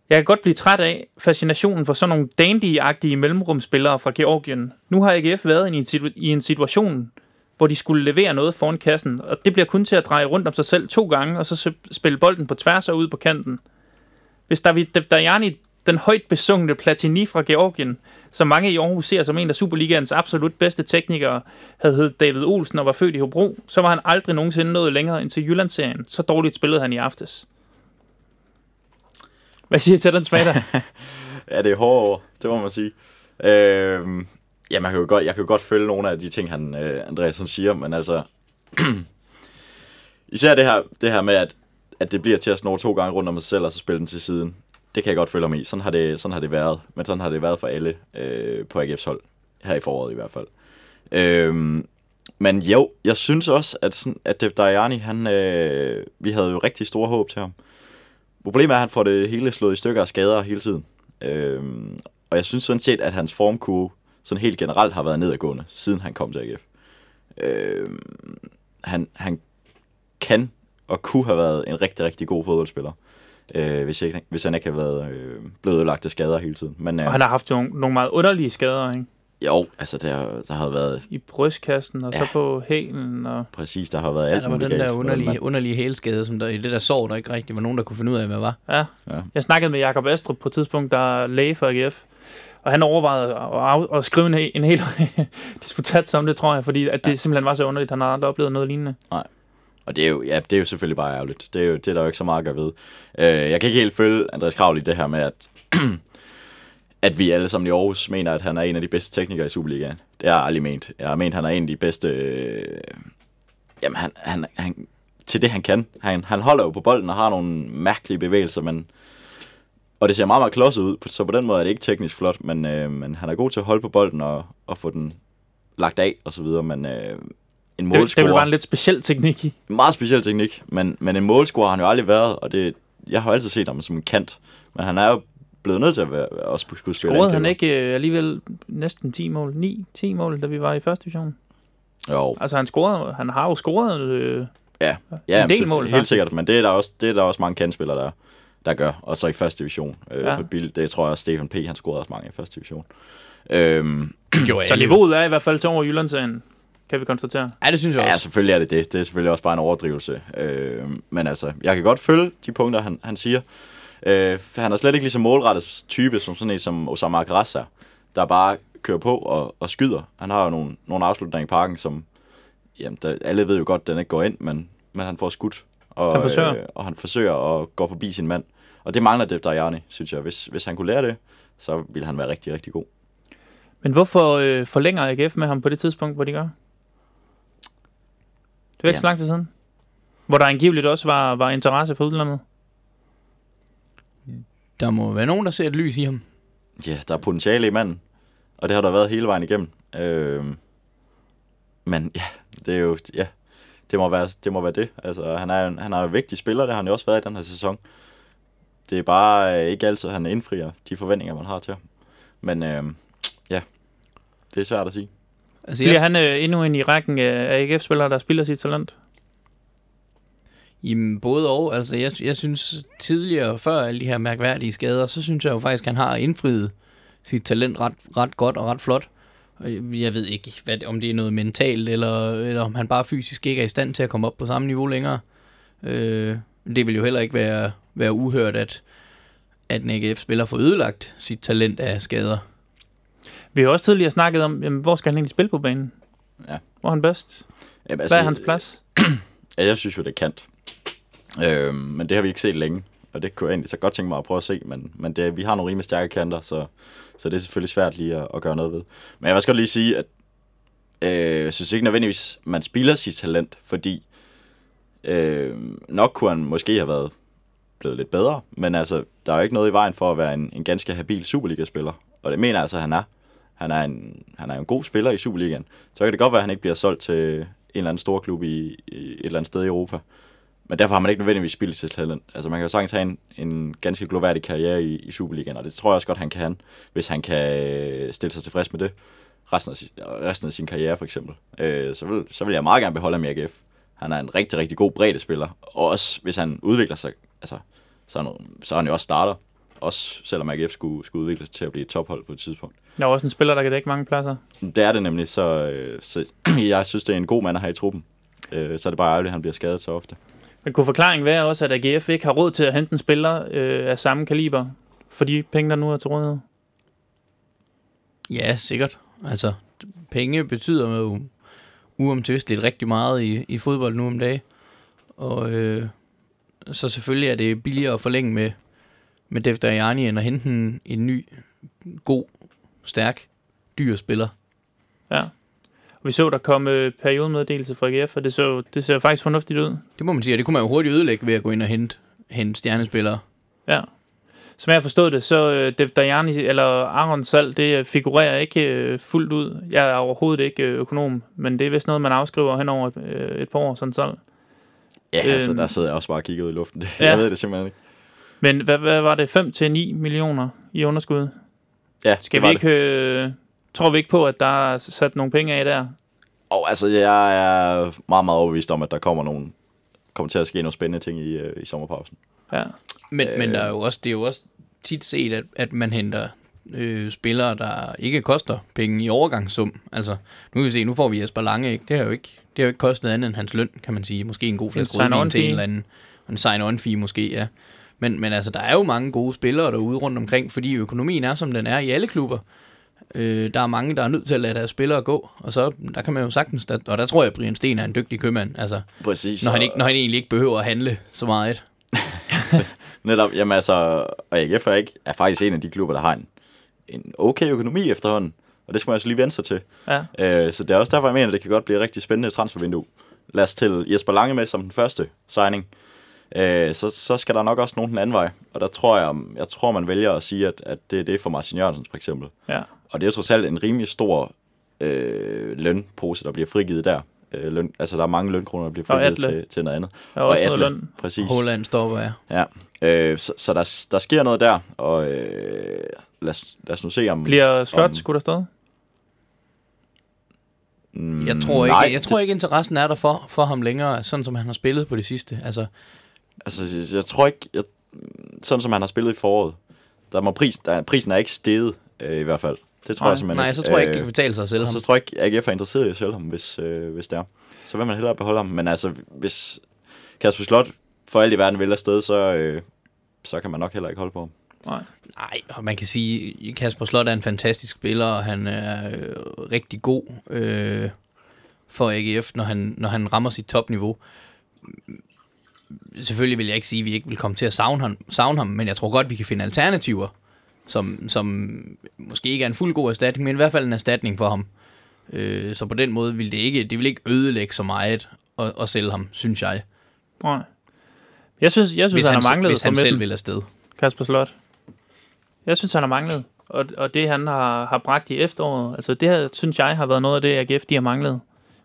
Jeg kan godt blive træt af fascinationen for sådan nogle dandy-agtige mellemrumspillere fra Georgien. Nu har AGF været i en, situ- i en situation, hvor de skulle levere noget foran kassen, og det bliver kun til at dreje rundt om sig selv to gange, og så spille bolden på tværs og ud på kanten. Hvis David Dajani, den højt besungne Platini fra Georgien, som mange i Aarhus ser som en af Superligaens absolut bedste teknikere, havde heddet David Olsen og var født i Hobro, så var han aldrig nogensinde nået længere ind til Jyllandsserien. Så dårligt spillede han i aftes. Hvad siger I til den spader? [LAUGHS] Ja, det er hårde ord, det må man sige. Øh, ja, man kan jo godt, jeg kan jo godt følge nogle af de ting, han, øh, han siger, men altså... [CLEARS THROAT] især det her, det her med, at, at det bliver til at snore to gange rundt om sig selv, og så spille den til siden. Det kan jeg godt følge mig i. Sådan har det, sådan har det været. Men sådan har det været for alle øh, på AGF's hold. Her i foråret i hvert fald. Øhm, men jo, jeg synes også, at, sådan, at Dejani, han, øh, vi havde jo rigtig store håb til ham. Problemet er, at han får det hele slået i stykker af skader hele tiden. Øhm, og jeg synes sådan set, at hans formkurve sådan helt generelt har været nedadgående, siden han kom til AGF. Øhm, han, han kan og kunne have været en rigtig, rigtig god fodboldspiller, øh, hvis, ikke, hvis han ikke havde været øh, blevet ødelagt af skader hele tiden. Men øh, Og han har haft nogle, nogle meget underlige skader, ikke? Jo, altså der, der har været I brystkassen, og ja. så Ja. på hælen, og... præcis, der har været Ja, alt der var den der galt. underlige, Men- underlige hælskade, som der i det der sår, der ikke rigtig var nogen, der kunne finde ud af, hvad var. Ja. Ja. Jeg snakkede med Jakob Astrup på et tidspunkt, der er læge for AGF, og han overvejede at, at skrive en, en hel [LAUGHS] disputats om det, tror jeg, fordi at det Ja. simpelthen var så underligt. Han har aldrig oplevet noget lignende. Og det er jo, ja, det er jo selvfølgelig bare ærgerligt. Det er, jo, det er der jo ikke så meget at gøre ved. Øh, jeg kan ikke helt følge Andreas Kravl i det her med, at, [CLEARS THROAT] at vi alle sammen i Aarhus mener, at han er en af de bedste teknikere i Superligaen. Det har jeg aldrig ment. Jeg har ment, at han er en af de bedste... Øh, jamen, han, han, han, til det han kan. Han, han holder jo på bolden og har nogle mærkelige bevægelser, men... Og det ser meget, meget klodset ud, så på den måde er det ikke teknisk flot, men, øh, men han er god til at holde på bolden og, og få den lagt af og så videre, men øh, en Det, det målscorer... vil bare en lidt speciel teknik i. Meget speciel teknik, men, men en målscorer har han jo aldrig været, og det, jeg har jo altid set ham som en kant, men han er jo blevet nødt til at være, også skulle spille Scorede han ikke øh, alligevel næsten 10 mål? 9-10 mål, da vi var i første division? Jo, Altså han scorede, han har jo scoret øh, Ja, ja En del men mål, helt faktisk. sikkert, men det er der også, det er der også mange kendspillere, der, der gør. Og så i første division øh, Ja. ja. på et bil. Det tror jeg, Stefan P. han scorede også mange i første division. Øhm, gjorde Så [CLEARS THROAT] niveauet er i hvert fald til over Jyllandssagen, kan vi konstatere. Ja, det synes jeg ja, også. selvfølgelig er det det. Det er selvfølgelig også bare en overdrivelse. Øh, men altså, jeg kan godt følge de punkter, han, han siger. Øh, han er slet ikke lige så målrettet type som sådan en som Osama Akras er, der bare kører på og, og skyder. Han har jo nogle, nogle afslutninger i parken, som jamen, der, alle ved jo godt, den ikke går ind, men, men han får skudt. Og, Han forsøger. Øh, og han forsøger at gå forbi sin mand. Og det mangler det, Dajani, synes jeg. Hvis, hvis han kunne lære det, så ville han være rigtig, rigtig god. Men hvorfor øh, forlænger AGF med ham på det tidspunkt, hvor de gør? Det var ikke Ja. så lang tid siden. Hvor der angiveligt også var, var interesse for udlandet. Der må være nogen, der ser et lys i ham. Ja, der er potentiale i manden, og det har der været hele vejen igennem. Øh, men ja, det er jo, ja, det må være det. Må være det. Altså, han, er, en- han er jo en vigtig spiller, det har han jo også været i den her sæson. Det er bare øh, ikke altid, han indfrier de forventninger, man har til ham. Men øh, ja, det er svært at sige. Altså, Bliver jeg, han øh, endnu en i rækken af AGF-spillere, der spiller sit talent? Jamen, både og. Altså, jeg, jeg synes tidligere, før alle de her mærkværdige skader, så synes jeg jo faktisk, at han har indfriet sit talent ret, ret godt og ret flot. Jeg- ved ikke, hvad, om det er noget mentalt, eller, eller om han bare fysisk ikke er i stand til at komme op på samme niveau længere. Øh, det vil jo heller ikke være, være uhørt, at, at en AGF-spiller får ødelagt sit talent af skader. Vi har også tidligere snakket om, jamen, hvor skal han egentlig spille på banen? Ja. Hvor er han bedst? Jamen, Hvad er hans plads? [CLEARS THROAT] Ja, jeg synes jo, det er kant. Øh, men det har vi ikke set længe, og det kunne jeg egentlig så godt tænke mig at prøve at se, men, men det, vi har nogle rimelig stærke kanter, så, så det er selvfølgelig svært lige at, at gøre noget ved. Men jeg vil også godt lige sige, at øh, jeg synes ikke nødvendigvis, man spilder sit talent, fordi øh, nok kunne han måske have været blevet lidt bedre, men altså, der er jo ikke noget i vejen for at være en, en ganske habil Superliga-spiller, og det mener jeg altså, at han er. Han er, en, han er en god spiller i Superligaen. Så kan det godt være, at han ikke bliver solgt til en eller anden stor klub i, i et eller andet sted i Europa. Men derfor har man ikke nødvendigvis spildt sit talent. Altså man kan jo sagtens have en, en ganske gloværdig karriere i, i Superligaen, og det tror jeg også godt, han kan, hvis han kan øh, stille sig tilfreds med det resten af, resten af sin karriere for eksempel. Øh, så, vil, så vil jeg meget gerne beholde ham i AGF. Han er en rigtig, rigtig god breddespiller, og også hvis han udvikler sig, altså, så, er han, så er han jo også starter. Også selvom AGF skulle, skulle udvikle sig til at blive et tophold på et tidspunkt. Der er også en spiller, der kan dække mange pladser. Det er det nemlig, så, øh, så [CLEARS THROAT] jeg synes, det er en god mand at have i truppen. Øh, så er det bare ærgerligt, at han bliver skadet så ofte. Men kunne forklaringen være også, at AGF ikke har råd til at hente en spiller øh, af samme kaliber, for de penge, der nu er til rådighed? Ja, sikkert. Altså, penge betyder jo uomtvisteligt rigtig meget i, i fodbold nu om dagen. Og øh, så selvfølgelig er det billigere at forlænge med, med Defter Jarni, end at hente en, en ny, god, stærk, dyr spiller. Ja. Vi så, der kom øh, periodemeddelelse fra AGF, og det så, det ser faktisk fornuftigt ud. Det må man sige, og det kunne man jo hurtigt ødelægge ved at gå ind og hente, hente stjernespillere. Ja. Som jeg har forstået det, så øh, Dev Dajani, eller Aron Sal, det øh, figurerer ikke øh, fuldt ud. Jeg er overhovedet ikke øh, økonom, men det er vist noget, man afskriver hen over et, øh, et par år, sådan salg. Ja, øhm, altså Øhm. der sidder jeg også bare og kigger ud i luften. [LAUGHS] Det, Ja. Jeg ved det simpelthen ikke. Men hvad, hvad var det? 5-9 millioner i underskud? Ja, Skal det vi ikke... Øh, tror vi ikke på, at der er sat nogle penge af der? Og altså, jeg er meget, meget overbevist om, at der kommer nogle, kommer til at ske nogle spændende ting i, øh, i sommerpausen. Ja. Men, øh. men Øh. der er jo også, det er jo også tit set, at, at man henter øh, spillere, der ikke koster penge i overgangssum. Altså, nu kan vi se, nu får vi Jesper Lange, ikke? Det har jo ikke, det har jo ikke kostet andet end hans løn, kan man sige. Måske en god flaske rødvin til en eller anden. En sign-on fee måske, ja. Men, men altså, der er jo mange gode spillere derude rundt omkring, fordi økonomien er, som den er i alle klubber. Øh, der er mange, der er nødt til at lade deres spillere gå, og så der kan man jo sagtens, der, og der tror jeg, at Brian Sten er en dygtig købmand, altså, Præcis. når han, ikke, når han egentlig ikke behøver at handle så meget. [LAUGHS] Netop, jamen altså, og AGF er, ikke, er faktisk en af de klubber, der har en, en okay økonomi efterhånden. Og det skal man altså lige vende sig til. Ja. Øh, så det er også derfor, jeg mener, at det kan godt blive et rigtig spændende transfervindue. Lad os til Jesper Lange med som den første signing. Øh, så, så skal der nok også nogen den anden vej. Og der tror jeg, jeg tror, man vælger at sige, at, at det er det for Martin Jørgensen for eksempel. ja. Og det er jo trods alt en rimelig stor øh, lønpose, der bliver frigivet der. Øh, løn, altså, der er mange lønkroner, der bliver Og frigivet til, til noget andet. Der er også noget Atle, løn. Præcis. Holland stopper jeg. Ja. Øh, så så der, der sker noget der, og øh, lad, os, lad os nu se om... Bliver slot Om- skudt afsted? Mm, Jeg tror ikke, nej, jeg tror ikke interessen er der for, for ham længere, sådan som han har spillet på det sidste. Altså, Altså, jeg, jeg tror ikke, jeg, sådan som han har spillet i foråret, der må pris, der, prisen er ikke steget, øh, i hvert fald. Det tror Nej, jeg simpelthen nej, ikke. så tror jeg ikke, det kan betale sig at sælge og ham. så tror jeg ikke, AGF er interesseret i at sælge ham, hvis, øh, hvis det er. Så vil man hellere beholde ham. Men altså, hvis Kasper Slot for alt i verden vil afsted, så, øh, så kan man nok heller ikke holde på ham. Nej. Nej, og man kan sige, at Kasper Slot er en fantastisk spiller, og han er øh, rigtig god øh, for AGF, når han, når han rammer sit topniveau. Selvfølgelig vil jeg ikke sige, at vi ikke vil komme til at savne ham, savne ham men jeg tror godt, vi kan finde alternativer, som, som måske ikke er en fuld god erstatning, men i hvert fald en erstatning for ham. Øh, så på den måde vil det ikke, det vil ikke ødelægge så meget at, at sælge ham, synes jeg. Nej. Jeg synes, jeg synes Hvis han, han, har manglet hvis han selv vil afsted. Kasper Slot. Jeg synes, han har manglet. Og, og det, han har, har bragt i efteråret, altså det her, synes jeg, har været noget af det, AGF de har manglet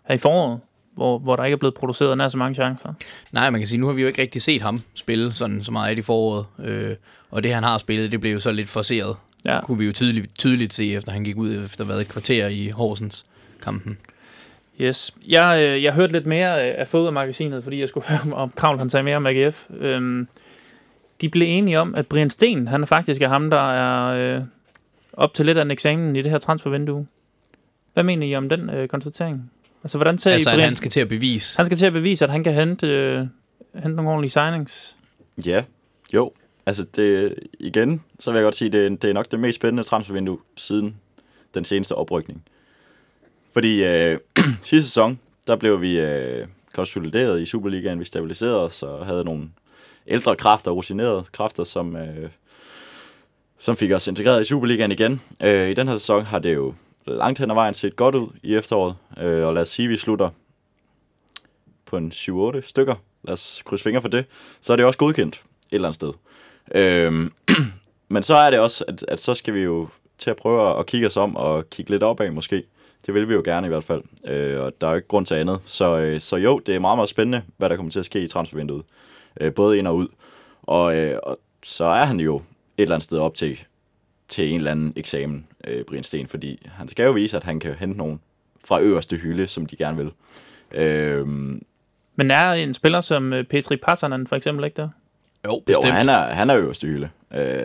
her i foråret, hvor, hvor der ikke er blevet produceret nær så mange chancer. Nej, man kan sige, nu har vi jo ikke rigtig set ham spille sådan så meget i foråret. Øh, og det, han har spillet, det blev jo så lidt forceret. Ja. Kunne vi jo tydeligt, tydeligt se, efter han gik ud efter hvad, et kvarter i Horsens kampen. Yes. Jeg, øh, jeg hørte lidt mere af fodboldmagasinet, fordi jeg skulle [LAUGHS] høre, om- om Kravl han sagde mere om AGF. Øhm, de blev enige om, at Brian Sten, han er faktisk er ham, der er øh, op til lidt af en eksamen i det her transfervindue. Hvad mener I om den øh, konstatering? Altså, hvordan ser Altså, I Brian... han skal til at bevise. han skal til at bevise, at han kan hente, øh, hente nogle ordentlige signings. Ja, jo. Altså, det, igen, så vil jeg godt sige, det er, det er nok det mest spændende transfervindue siden den seneste oprykning. Fordi øh, [CLEARS THROAT] sidste sæson, der blev vi øh, konsolideret i Superligaen, vi stabiliserede os og havde nogle ældre kræfter, rutinerede kræfter, som, øh, som fik os integreret i Superligaen igen. Øh, I den her sæson har det jo langt hen ad vejen set godt ud i efteråret, øh, og lad os sige, at vi slutter på en 7-8 stykker. Lad os krydse fingre for det. Så er det også godkendt et eller andet sted. Øh, [CLEARS THROAT] men så er det også, at, at så skal vi jo til at prøve at kigge os om og kigge lidt opad måske. Det vil vi jo gerne i hvert fald. Øh, og der er jo ikke grund til andet. Så, øh, så jo, det er meget, meget spændende, hvad der kommer til at ske i transfervinduet. Øh, både ind og ud. Og, øh, og så er han jo et eller andet sted op til, til en eller anden eksamen, øh, Brian Sten, fordi han skal jo vise, at han kan hente nogen fra øverste hylde, som de gerne vil. Øh, Men er en spiller som øh, Petri Passanen for eksempel ikke der? Jo, jo, bestemt. han er, han er øverste hylde. Øh,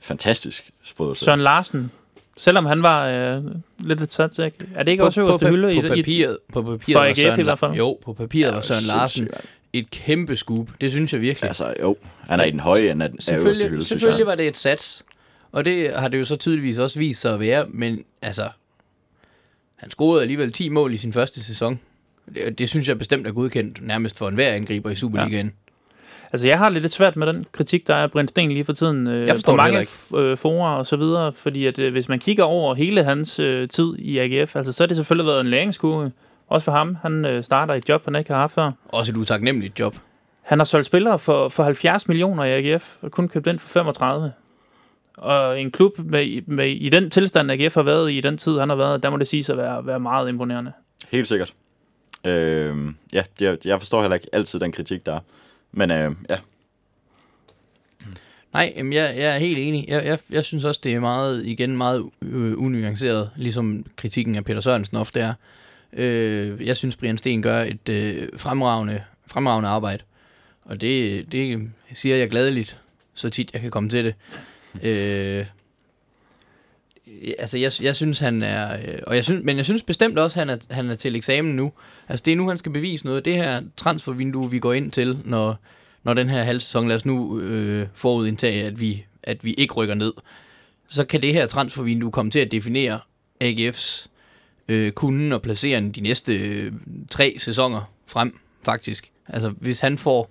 fantastisk fodboldspiller. Søren Larsen, selvom han var øh, lidt et sats, ikke? Er det ikke på, også øverste på, hylde? i, på, i, papiret, på papiret For AGF Søren, i hvert fald. Jo, på papiret var Søren Larsen et kæmpe scoop. Det synes jeg virkelig. Altså, jo, han er i den høje ende af, af øverste selvfølgelig, hylde, synes selvfølgelig jeg. var det et sats. Og det har det jo så tydeligvis også vist sig at være. Men altså, han scorede alligevel 10 mål i sin første sæson. Det, det synes jeg bestemt er godkendt nærmest for enhver angriber i Superligaen. Ja. Altså, jeg har lidt svært med den kritik, der er Sten lige for tiden. Øh, på mange øh, forer og så videre, fordi at, øh, hvis man kigger over hele hans øh, tid i AGF, altså, så har det selvfølgelig været en læringskurve. Også for ham. Han øh, starter et job, han ikke har haft før. Også et utaknemmeligt job. Han har solgt spillere for, for 70 millioner i AGF, og kun købt ind for 35. Og en klub med, med, i den tilstand, AGF har været i, i den tid, han har været, der må det sige at være, være meget imponerende. Helt sikkert. Øh, ja, jeg, jeg forstår heller ikke altid den kritik, der er. Men øh, ja, Nej, jeg, jeg er helt enig. Jeg, jeg, jeg synes også, det er meget, igen meget øh, unuanceret, ligesom kritikken af Peter Sørensen ofte er. Øh, jeg synes, Brian Sten gør et øh, fremragende, fremragende arbejde. Og det, det siger jeg gladeligt, så tit jeg kan komme til det. Øh, altså, jeg, jeg synes, han er... Øh, og jeg synes, men jeg synes bestemt også, han er, han er til eksamen nu. Altså, det er nu, han skal bevise noget. Det her transfervindue, vi går ind til, når, når den her halv sæson, lad os nu øh, forudindtage, at vi, at vi ikke rykker ned, så kan det her transfervindue komme til at definere AGF's øh, kunden og placeren de næste øh, tre sæsoner frem, faktisk. Altså, hvis han får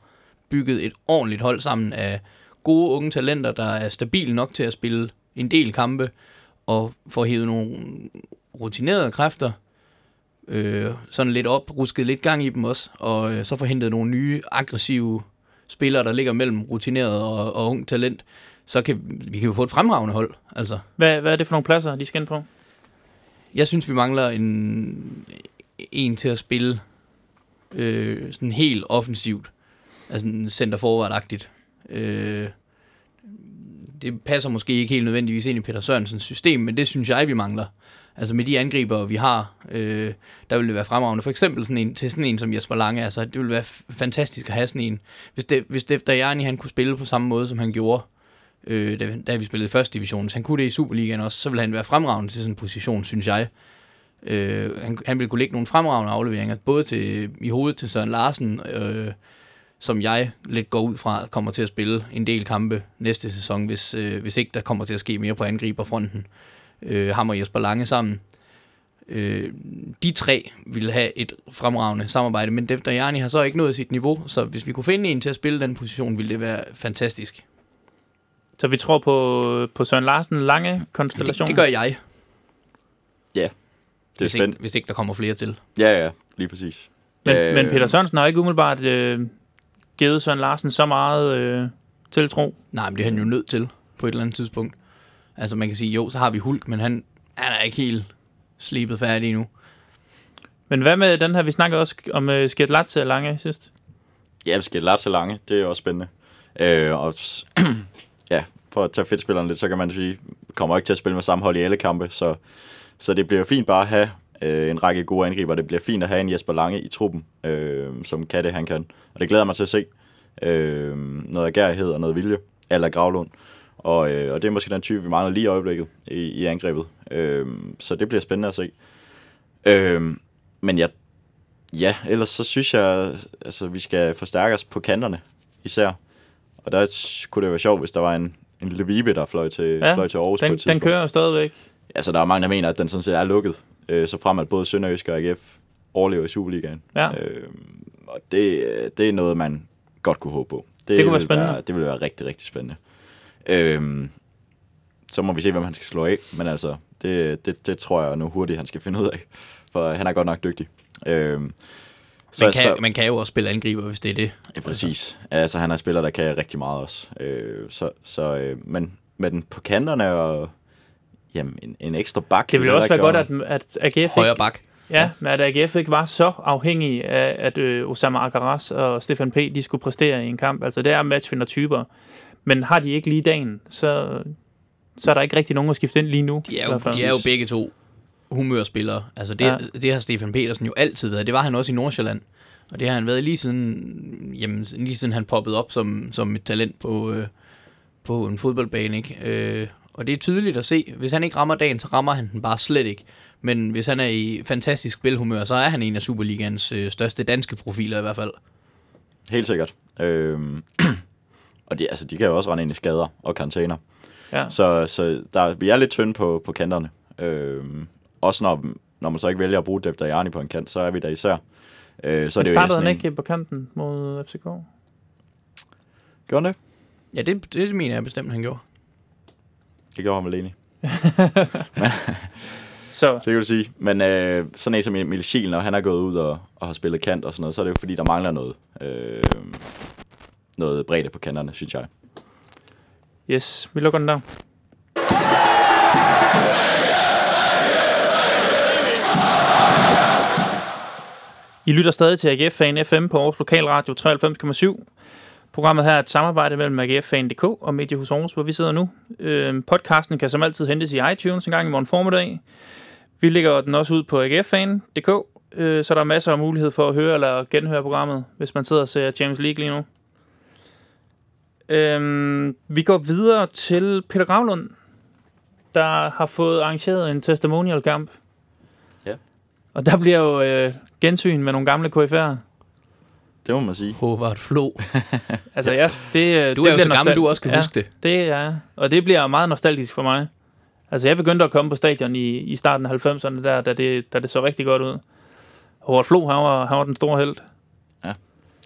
bygget et ordentligt hold sammen af gode unge talenter, der er stabile nok til at spille en del kampe, og får hævet nogle rutinerede kræfter, øh, sådan lidt op, rusket lidt gang i dem også, og øh, så får hentet nogle nye, aggressive spillere, der ligger mellem rutineret og, og ung talent, så kan vi kan jo få et fremragende hold. Altså, Hvad, hvad er det for nogle pladser, de skal ind på? jeg synes, vi mangler en, en til at spille øh, sådan helt offensivt. Altså en center forward agtigt øh, det passer måske ikke helt nødvendigvis ind i Peter Sørensens system, men det synes jeg, vi mangler. Altså med de angriber, vi har, øh, der vil det være fremragende. For eksempel sådan en, til sådan en som Jesper Lange, altså det ville være fantastisk at have sådan en. Hvis, det, hvis det, Dajani, han kunne spille på samme måde, som han gjorde, øh, da, da vi spillede i første division, hvis han kunne det i Superligaen også, så ville han være fremragende til sådan en position, synes jeg. Øh, han, han ville kunne lægge nogle fremragende afleveringer, både til, i hovedet til Søren Larsen, øh, som jeg lidt går ud fra, kommer til at spille en del kampe næste sæson, hvis, øh, hvis ikke der kommer til at ske mere på angriberfronten. Øh, ham og Jesper Lange sammen. Øh, de tre ville have et fremragende samarbejde, men Dev Dajani har så ikke nået sit niveau, så hvis vi kunne finde en til at spille den position, ville det være fantastisk. Så vi tror på, på Søren Larsen lange Det, konstellation. det gør jeg, Det er hvis spændt. ikke, hvis ikke der kommer flere til. Ja, ja, lige præcis. Men, Øh, men Peter Sørensen har ikke umiddelbart øh, givet Søren Larsen så meget øh, tiltro. Nej, men det er han jo nødt til på et eller andet tidspunkt. Altså man kan sige, jo, så har vi Hulk, men han, han er ikke helt slibet færdig endnu. Men hvad med den her, vi snakkede også om øh, Skjert Latze lange sidst. Ja, til lange, det er også spændende. Øh, og [CLEARS THROAT] ja, for at tage fedtspilleren lidt, så kan man sige, kommer ikke til at spille med samme hold i alle kampe, så, så det bliver fint bare at have øh, en række gode angriber. Det bliver fint at have en Jesper Lange i truppen, øh, som kan det, han kan. Og det glæder mig til at se. Øh, noget agerighed og noget vilje, eller Gravlund. Og, øh, og det er måske den type, vi mangler lige i øjeblikket i, i angrebet. Øh, så det bliver spændende at se. Øh, men jeg Ja, ellers så synes jeg, altså vi skal forstærke os på kanterne især. Og der kunne det være sjovt, hvis der var en, en lille vibe, der fløj til, Ja, fløj til Aarhus på Den, et tidspunkt. den kører stadigvæk. Altså der er mange, der mener, at den sådan set er lukket. Øh, så frem at både Sønderjysk og AGF overlever i Superligaen. Ja. Øh, og det, det er noget, man godt kunne håbe på. Det kunne være spændende. Være, det ville være rigtig, rigtig spændende. Øh, så må vi se, hvem han skal slå af. Men altså, det, det, det tror jeg nu hurtigt, han skal finde ud af. For han er godt nok dygtig. Øh, Man kan, man kan jo også spille angriber, hvis det er det. Ja, præcis. Altså, han er spiller, der kan rigtig meget også. Øh, så, så, øh, men med den på kanterne og jamen, en, en ekstra bak... Det ville vil også være godt, at, at AGF Højre ikke, bak. ja, men at AGF ikke var så afhængig af, at øh, Osama Akaras og Stefan P. de skulle præstere i en kamp. Altså, det er matchvinder-typer. Men har de ikke lige dagen, så, så er der ikke rigtig nogen at skifte ind lige nu. De er i jo, hvert fald. de er jo begge to humørspillere. Altså det, ja. det har Stefan Petersen jo altid været. Det var han også i Nordsjælland. Og det har han været lige siden, jamen, lige siden han poppede op som, som et talent på, øh, på en fodboldbane. Ikke? Øh, og det er tydeligt at se. Hvis han ikke rammer dagen, så rammer han den bare slet ikke. Men hvis han er i fantastisk spilhumør, så er han en af Superligans øh, største danske profiler i hvert fald. Helt sikkert. Øh, [CLEARS THROAT] og de, altså, de kan jo også rende ind i skader og karantæner. Ja. Så, så der, vi er lidt tynde på, på kanterne. Øh, også når, når man så ikke vælger at bruge Deb Dajani på en kant, så er vi der især. Øh, så er Men det startede han en- ikke på kanten mod FCK? Gjorde han det? Ja, det, det mener jeg bestemt, han gjorde. Det gjorde han vel egentlig. [LAUGHS] Så Det kan du sige. Men øh, sådan en som Emil Schiel, når han er gået ud og, og har spillet kant og sådan noget, så er det jo fordi, der mangler noget, øh, noget bredde på kanterne, synes jeg. yes, vi lukker den der. I lytter stadig til AGF-fan FM på Aarhus Lokalradio 93,7. Programmet her er et samarbejde mellem AGF-fan.dk og Mediehus Aarhus, hvor vi sidder nu. Øh, podcasten kan som altid hentes i iTunes en gang i morgen formiddag. Vi lægger den også ud på AGF-fan.dk, øh, så der er masser af mulighed for at høre eller genhøre programmet, hvis man sidder og ser Champions League lige nu. Øhm, vi går videre til Peter Gravlund, der har fået arrangeret en testimonial-kamp. Ja. Og der bliver jo øh, gensyn med nogle gamle KF'er. Det må man sige. Håvard Flo. [LAUGHS] Altså, jeg, det, Du det er jo bliver så gammel, du også kan ja, huske det. det er Og det bliver meget nostalgisk for mig. Altså, jeg begyndte at komme på stadion i, i starten af 90'erne, der, da, det, da det så rigtig godt ud. Howard Flo, han var, han var den store held.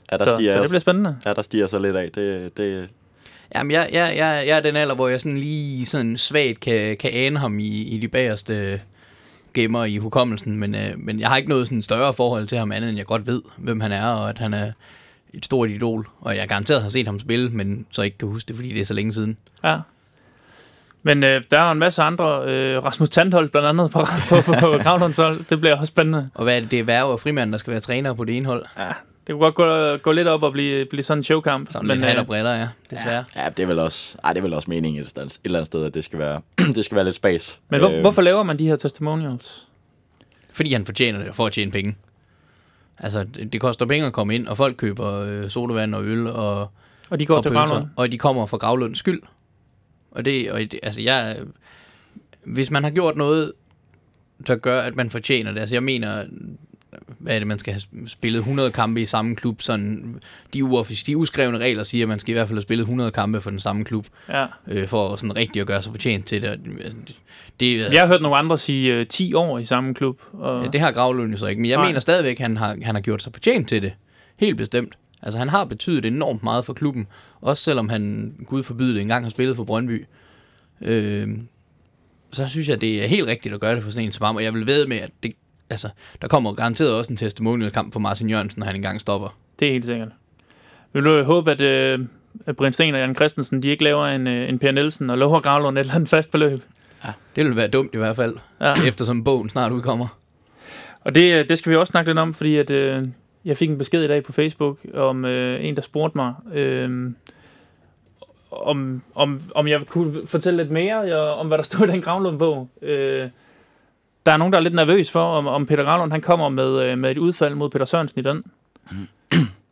Er der Så, stiger, så det bliver spændende. Ja, der stiger så lidt af. Det, det, Jamen, jeg, jeg, jeg, jeg er den alder, hvor jeg sådan lige sådan svagt kan, kan ane ham i, i de bagerste gemmer i hukommelsen, men, øh, men jeg har ikke noget sådan større forhold til ham andet, end jeg godt ved, hvem han er, og at han er et stort idol, og jeg garanteret har set ham spille, men så ikke kan huske det, fordi det er så længe siden. Ja. Men øh, der er en masse andre. Øh, Rasmus Tandholt blandt andet på, [LAUGHS] på, på, på Gravlunds hold. Det bliver også spændende. Og hvad er det, det er Værge og Frimand, der skal være træner på det ene hold? Ja, Det kunne godt gå, gå lidt op og blive, blive sådan en showkamp. Sådan men, lidt øh, hat og briller, ja, desværre. Ja, det er vel også, ej, det er vel også meningen et, et eller andet sted, at det skal være, [CLEARS THROAT] det skal være lidt spas. men hvor, Øh, hvorfor laver man de her testimonials? Fordi han fortjener det for at tjene penge. Altså, det, det koster penge at komme ind, og folk køber øh, sodavand og øl og, Og de går og til pølser, Gravlund? og de kommer for Gravlunds skyld. Og det, og det, altså jeg, hvis man har gjort noget, der gør, at man fortjener det, altså jeg mener, hvad er det, man skal have spillet 100 kampe i samme klub, sådan, de, uoffic- de uskrevne regler siger, at man skal i hvert fald have spillet 100 kampe for den samme klub, Ja. øh, for sådan rigtig at gøre sig fortjent til det. Det, det, Jeg har hørt nogle andre sige øh, 10 år i samme klub. Og, Ja, det har Gravlund jo så ikke, men jeg. Nej. mener stadigvæk, at han har, han har gjort sig fortjent til det. Helt bestemt. Altså, han har betydet enormt meget for klubben. Også selvom han, gud forbyde det, engang har spillet for Brøndby. Øh, så synes jeg, det er helt rigtigt at gøre det for sådan en som ham. Og jeg vil ved med, at det, altså, der kommer garanteret også en testimonial-kamp for Martin Jørgensen, når han engang stopper. Det er helt sikkert. Vil du håbe, at, øh, at Brian Sten og Jan Christensen, de ikke laver en, øh, en Per Nielsen og lover Gravlund et eller andet fast beløb? Det vil være dumt i hvert fald, Ja. ja. eftersom bogen snart udkommer. Og det, øh, det skal vi også snakke lidt om, fordi at, øh, jeg fik en besked i dag på Facebook om øh, en, der spurgte mig, øh, om, om, om jeg kunne fortælle lidt mere jeg, om, hvad der stod i den Gravlund-bog. Øh, der er nogen, der er lidt nervøs for, om, om Peter Gravlund han kommer med, øh, med et udfald mod Peter Sørensen i den.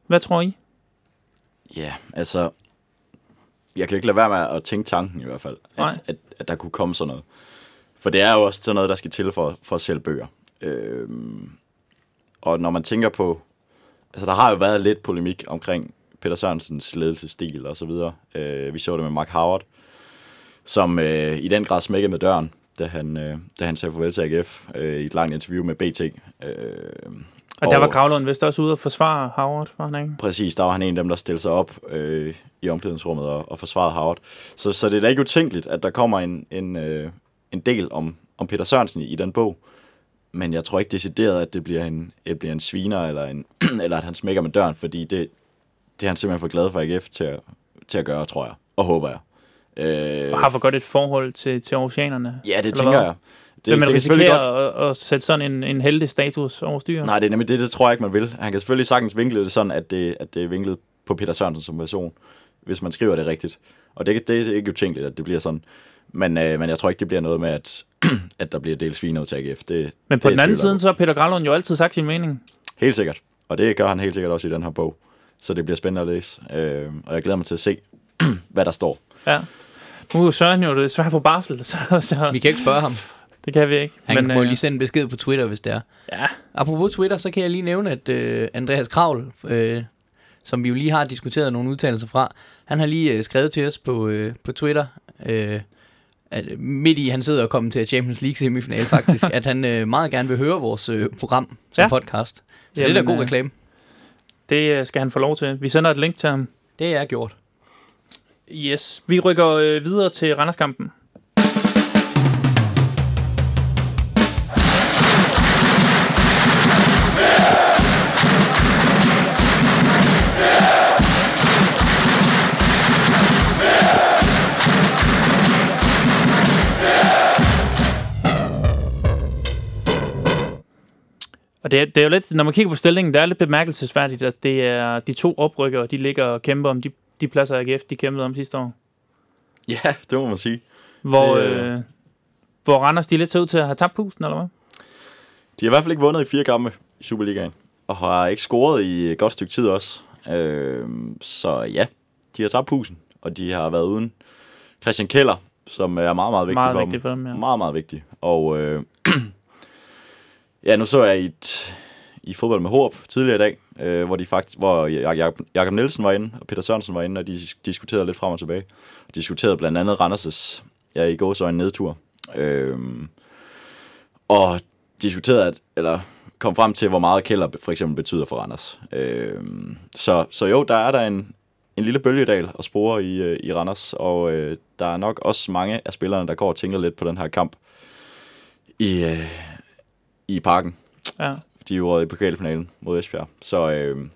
Hvad tror I? Ja, altså... Jeg kan ikke lade være med at tænke tanken i hvert fald, Nej. at, at, at der kunne komme sådan noget. For det er jo også sådan noget, der skal til for, for at sælge bøger. Øhm, og når man tænker på... Altså, der har jo været lidt polemik omkring Peter Sørensens ledelsesstil og så videre. Øh, vi så det med Mark Howard, som øh, i den grad smækkede med døren, da han, øh, da han sagde farvel til AGF øh, i et langt interview med BT. Øh, Og der var Gravlund vist også ude at forsvare Howard, var han ikke? Præcis, der var han en af dem, der stillede sig op øh, i omklædningsrummet og, og forsvarede Howard. Så, så det er da ikke utænkeligt, at der kommer en, en, øh, en del om, om Peter Sørensen i, i den bog. Men jeg tror ikke decideret, at det bliver en, det bliver en sviner, eller, en, [CLEARS THROAT] eller at han smækker med døren, fordi det, det er han simpelthen for glad for AGF til at, til at gøre, tror jeg. Og håber jeg. Øh, Og har for godt et forhold til, til oceanerne. ja, det eller tænker hvad? jeg. Det, Vil man det risikere at, at, sætte sådan en, en heldig status over styr? Nej, det er nemlig det, det tror jeg ikke, man vil. Han kan selvfølgelig sagtens vinkle det sådan, at det, at det er vinklet på Peter Sørensen som person, hvis man skriver det rigtigt. Og det, det er ikke utænkeligt, at det bliver sådan. Men, øh, men jeg tror ikke, det bliver noget med, at, [CLEARS THROAT] at der bliver delt svin ud til AGF. Det, Men på det den anden side, så har Peter Gravlund jo altid sagt sin mening. Helt sikkert. Og det gør han helt sikkert også i den her bog. Så det bliver spændende at læse. Øh, og jeg glæder mig til at se, [CLEARS THROAT] hvad der står. Ja. Nu er jo Søren jo desværre på barsel, så, så Vi kan ikke spørge ham. det kan vi ikke. Han Men, må øh, lige sende en besked på Twitter, hvis det er. Ja, Apropos Twitter, så kan jeg lige nævne, at øh, Andreas Kravl, øh, som vi jo lige har diskuteret nogle udtalelser fra, han har lige øh, skrevet til os på, øh, på Twitter, øh, at midt i, han sidder og kommer til Champions League semifinal faktisk, [LAUGHS] at han øh, meget gerne vil høre vores øh, program som Ja. podcast. Så Jamen, Jamen, det er da god øh, reklame. det øh, skal han få lov til. Vi sender et link til ham. Det er gjort. Yes. Vi rykker øh, videre til Randerskampen. Og det er, det er jo lidt, når man kigger på stillingen, det er lidt bemærkelsesværdigt, at det er de to oprykkere, de ligger og kæmper om de, de pladser, AGF de kæmpede om sidste år. Ja, det må man sige. Hvor, Det, øh, øh, hvor Randers de lidt ud til at have tabt pusten, eller hvad? De har i hvert fald ikke vundet i fire kampe i Superligaen. Og har ikke scoret i et godt stykke tid også. Øh, så ja, de har tabt pusen. Og de har været uden Christian Keller, som er meget, meget vigtig Meget for vigtigt for dem, ja. Meget, meget vigtig. Og øh, [CLEARS THROAT] ja, nu så jeg i, et, i fodbold med Håb tidligere i dag, øh, hvor, de faktisk, hvor Jakob, Jakob Nielsen var inde, og Peter Sørensen var inde, og de diskuterede lidt frem og tilbage. Og diskuterede blandt andet Randers' ja, i går så en nedtur. Øh, og diskuterede, at, eller kom frem til, hvor meget Keller for eksempel betyder for Randers. Øh, så, så jo, der er der en, en lille bølgedal og spore i, øh, i Randers, og øh, der er nok også mange af spillerne, der går og tænker lidt på den her kamp i, øh, i parken. Ja. De er jo røget i pokalfinalen mod Esbjerg. Så, øh,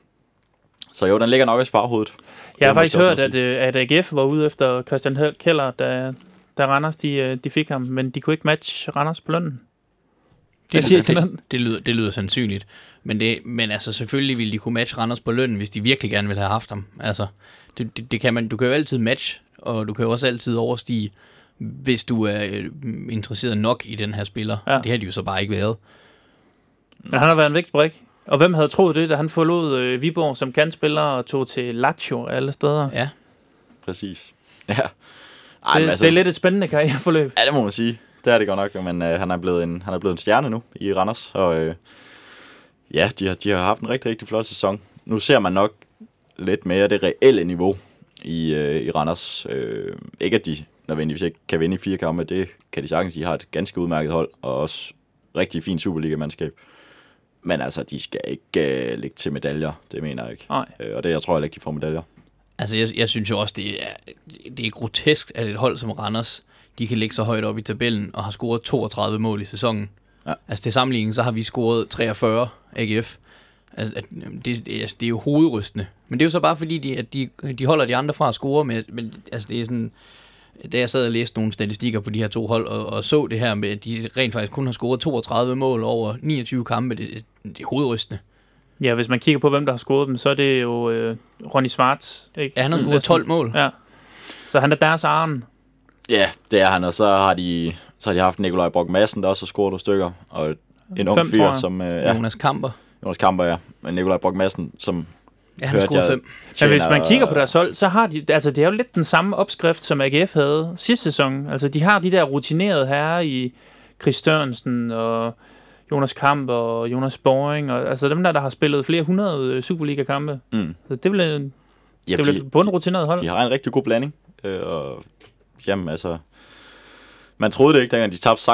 så jo, den ligger nok i baghovedet. Jeg har Det faktisk hørt, at, øh, at AGF var ude efter Christian Keller, da, da Randers de, øh, de fik ham, men de kunne ikke matche Randers på lønnen. Hvad siger det, til det, den? det, lyder, det lyder sandsynligt. Men, det, men altså, selvfølgelig ville de kunne matche Randers på lønnen, hvis de virkelig gerne ville have haft ham. Altså, det, det, det kan man, du kan jo altid match, og du kan jo også altid overstige, hvis du er øh, interesseret nok i den her spiller. Ja. Det har de jo så bare ikke været. Men han har været en vigtig brik. Og hvem havde troet det, da han forlod øh, Viborg som kantspiller og tog til Lazio alle steder? Ja, Præcis. Ja. Ej, det, altså, det er lidt et spændende karriereforløb. Ja, det må man sige. Det er det godt nok, men øh, han, er blevet en, han er blevet en stjerne nu i Randers, og øh, ja, de har, de har haft en rigtig, rigtig flot sæson. Nu ser man nok lidt mere det reelle niveau i, øh, i Randers. Øh, ikke at de nødvendigvis ikke kan vinde i fire kampe, det kan de sagtens. De har et ganske udmærket hold, og også rigtig fint Superliga-mandskab. Men altså, de skal ikke øh, lægge til medaljer, det mener jeg ikke. Nej. Øh, og det, jeg tror heller ikke, de får medaljer. altså jeg, jeg synes jo også, det er, det er grotesk, at et hold som Randers, de kan ligge så højt op i tabellen og har scoret 32 mål i sæsonen. Ja. Altså til sammenligning, så har vi scoret 43 AGF. Altså, at, det, det, altså, det er jo hovedrystende. Men det er jo så bare fordi, de, at de, de holder de andre fra at score, men, men altså, det er sådan... Da jeg sad og læste nogle statistikker på de her to hold, og, og så det her med, at de rent faktisk kun har scoret 32 mål over 29 kampe, det, det er hovedrystende. Ja, hvis man kigger på, hvem der har scoret dem, så er det jo øh, Ronny Schwartz. Ikke? Ja, han har scoret Næsten. 12 mål. Ja. Så han er deres arm. Ja, det er han, og så har de, så har de haft Nikolaj Brock Madsen, der også har scoret nogle stykker, og en ung fyr, som... Øh, Ja. ja, Jonas Kamper. Jonas Kamper, ja. Men Nikolaj Brock Madsen, som Ja, han jeg- 5. Men hvis man kigger på deres hold, så har de, altså det er jo lidt den samme opskrift, som AGF havde sidste sæson. Altså de har de der rutinerede herrer i Chris Størnsen og Jonas Kamp og Jonas Boring, og altså dem der, der har spillet flere hundrede øh, Superliga-kampe. Mm. Så det er en, Ja, det er vel de, et bundrutineret hold. de har en rigtig god blanding. Øh, og jamen, altså... Man troede det ikke, dengang de tabte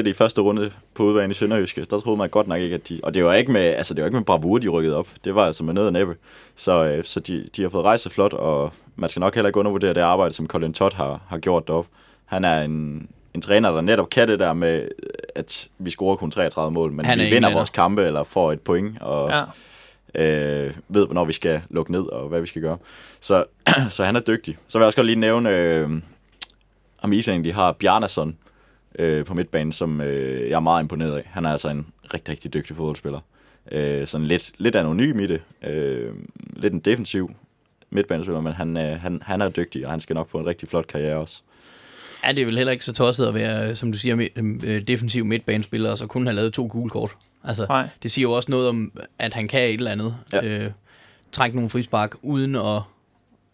6-1 i første runde på udbanen i Sønderjyske. Der troede man godt nok ikke, at de... Og det var ikke med, altså, det var ikke med bravur, de rykkede op. Det var altså med noget af næppe. Så, øh, så de, de har fået rejst sig flot, og man skal nok heller ikke undervurdere det arbejde, som Colin Todd har, har gjort derop. Han er en, en træner, der netop kan det der med, at vi scorer kun 33 mål, men Han vi er vinder vores kampe, eller får et point, og Ja. øh, ved, hvornår vi skal lukke ned, og hvad vi skal gøre. Så, [CLEARS THROAT] så han er dygtig. Så vil jeg også godt lige nævne, øh, om islænding, de har Bjarnason øh, på midtbanen, som øh, jeg er meget imponeret af. Han er altså en rigtig, rigtig dygtig fodboldspiller. Øh, sådan lidt, lidt anonym i det. Øh, lidt en defensiv midtbanespiller, men han, øh, han, han er dygtig, og han skal nok få en rigtig flot karriere også. Ja, det er vel heller ikke så tosset at være, som du siger, med, øh, defensiv midtbanespiller, og så kun have lavet to gule kort. Altså, Nej. det siger jo også noget om, at han kan et eller andet. Ja. Øh, trække nogle frispark, uden at,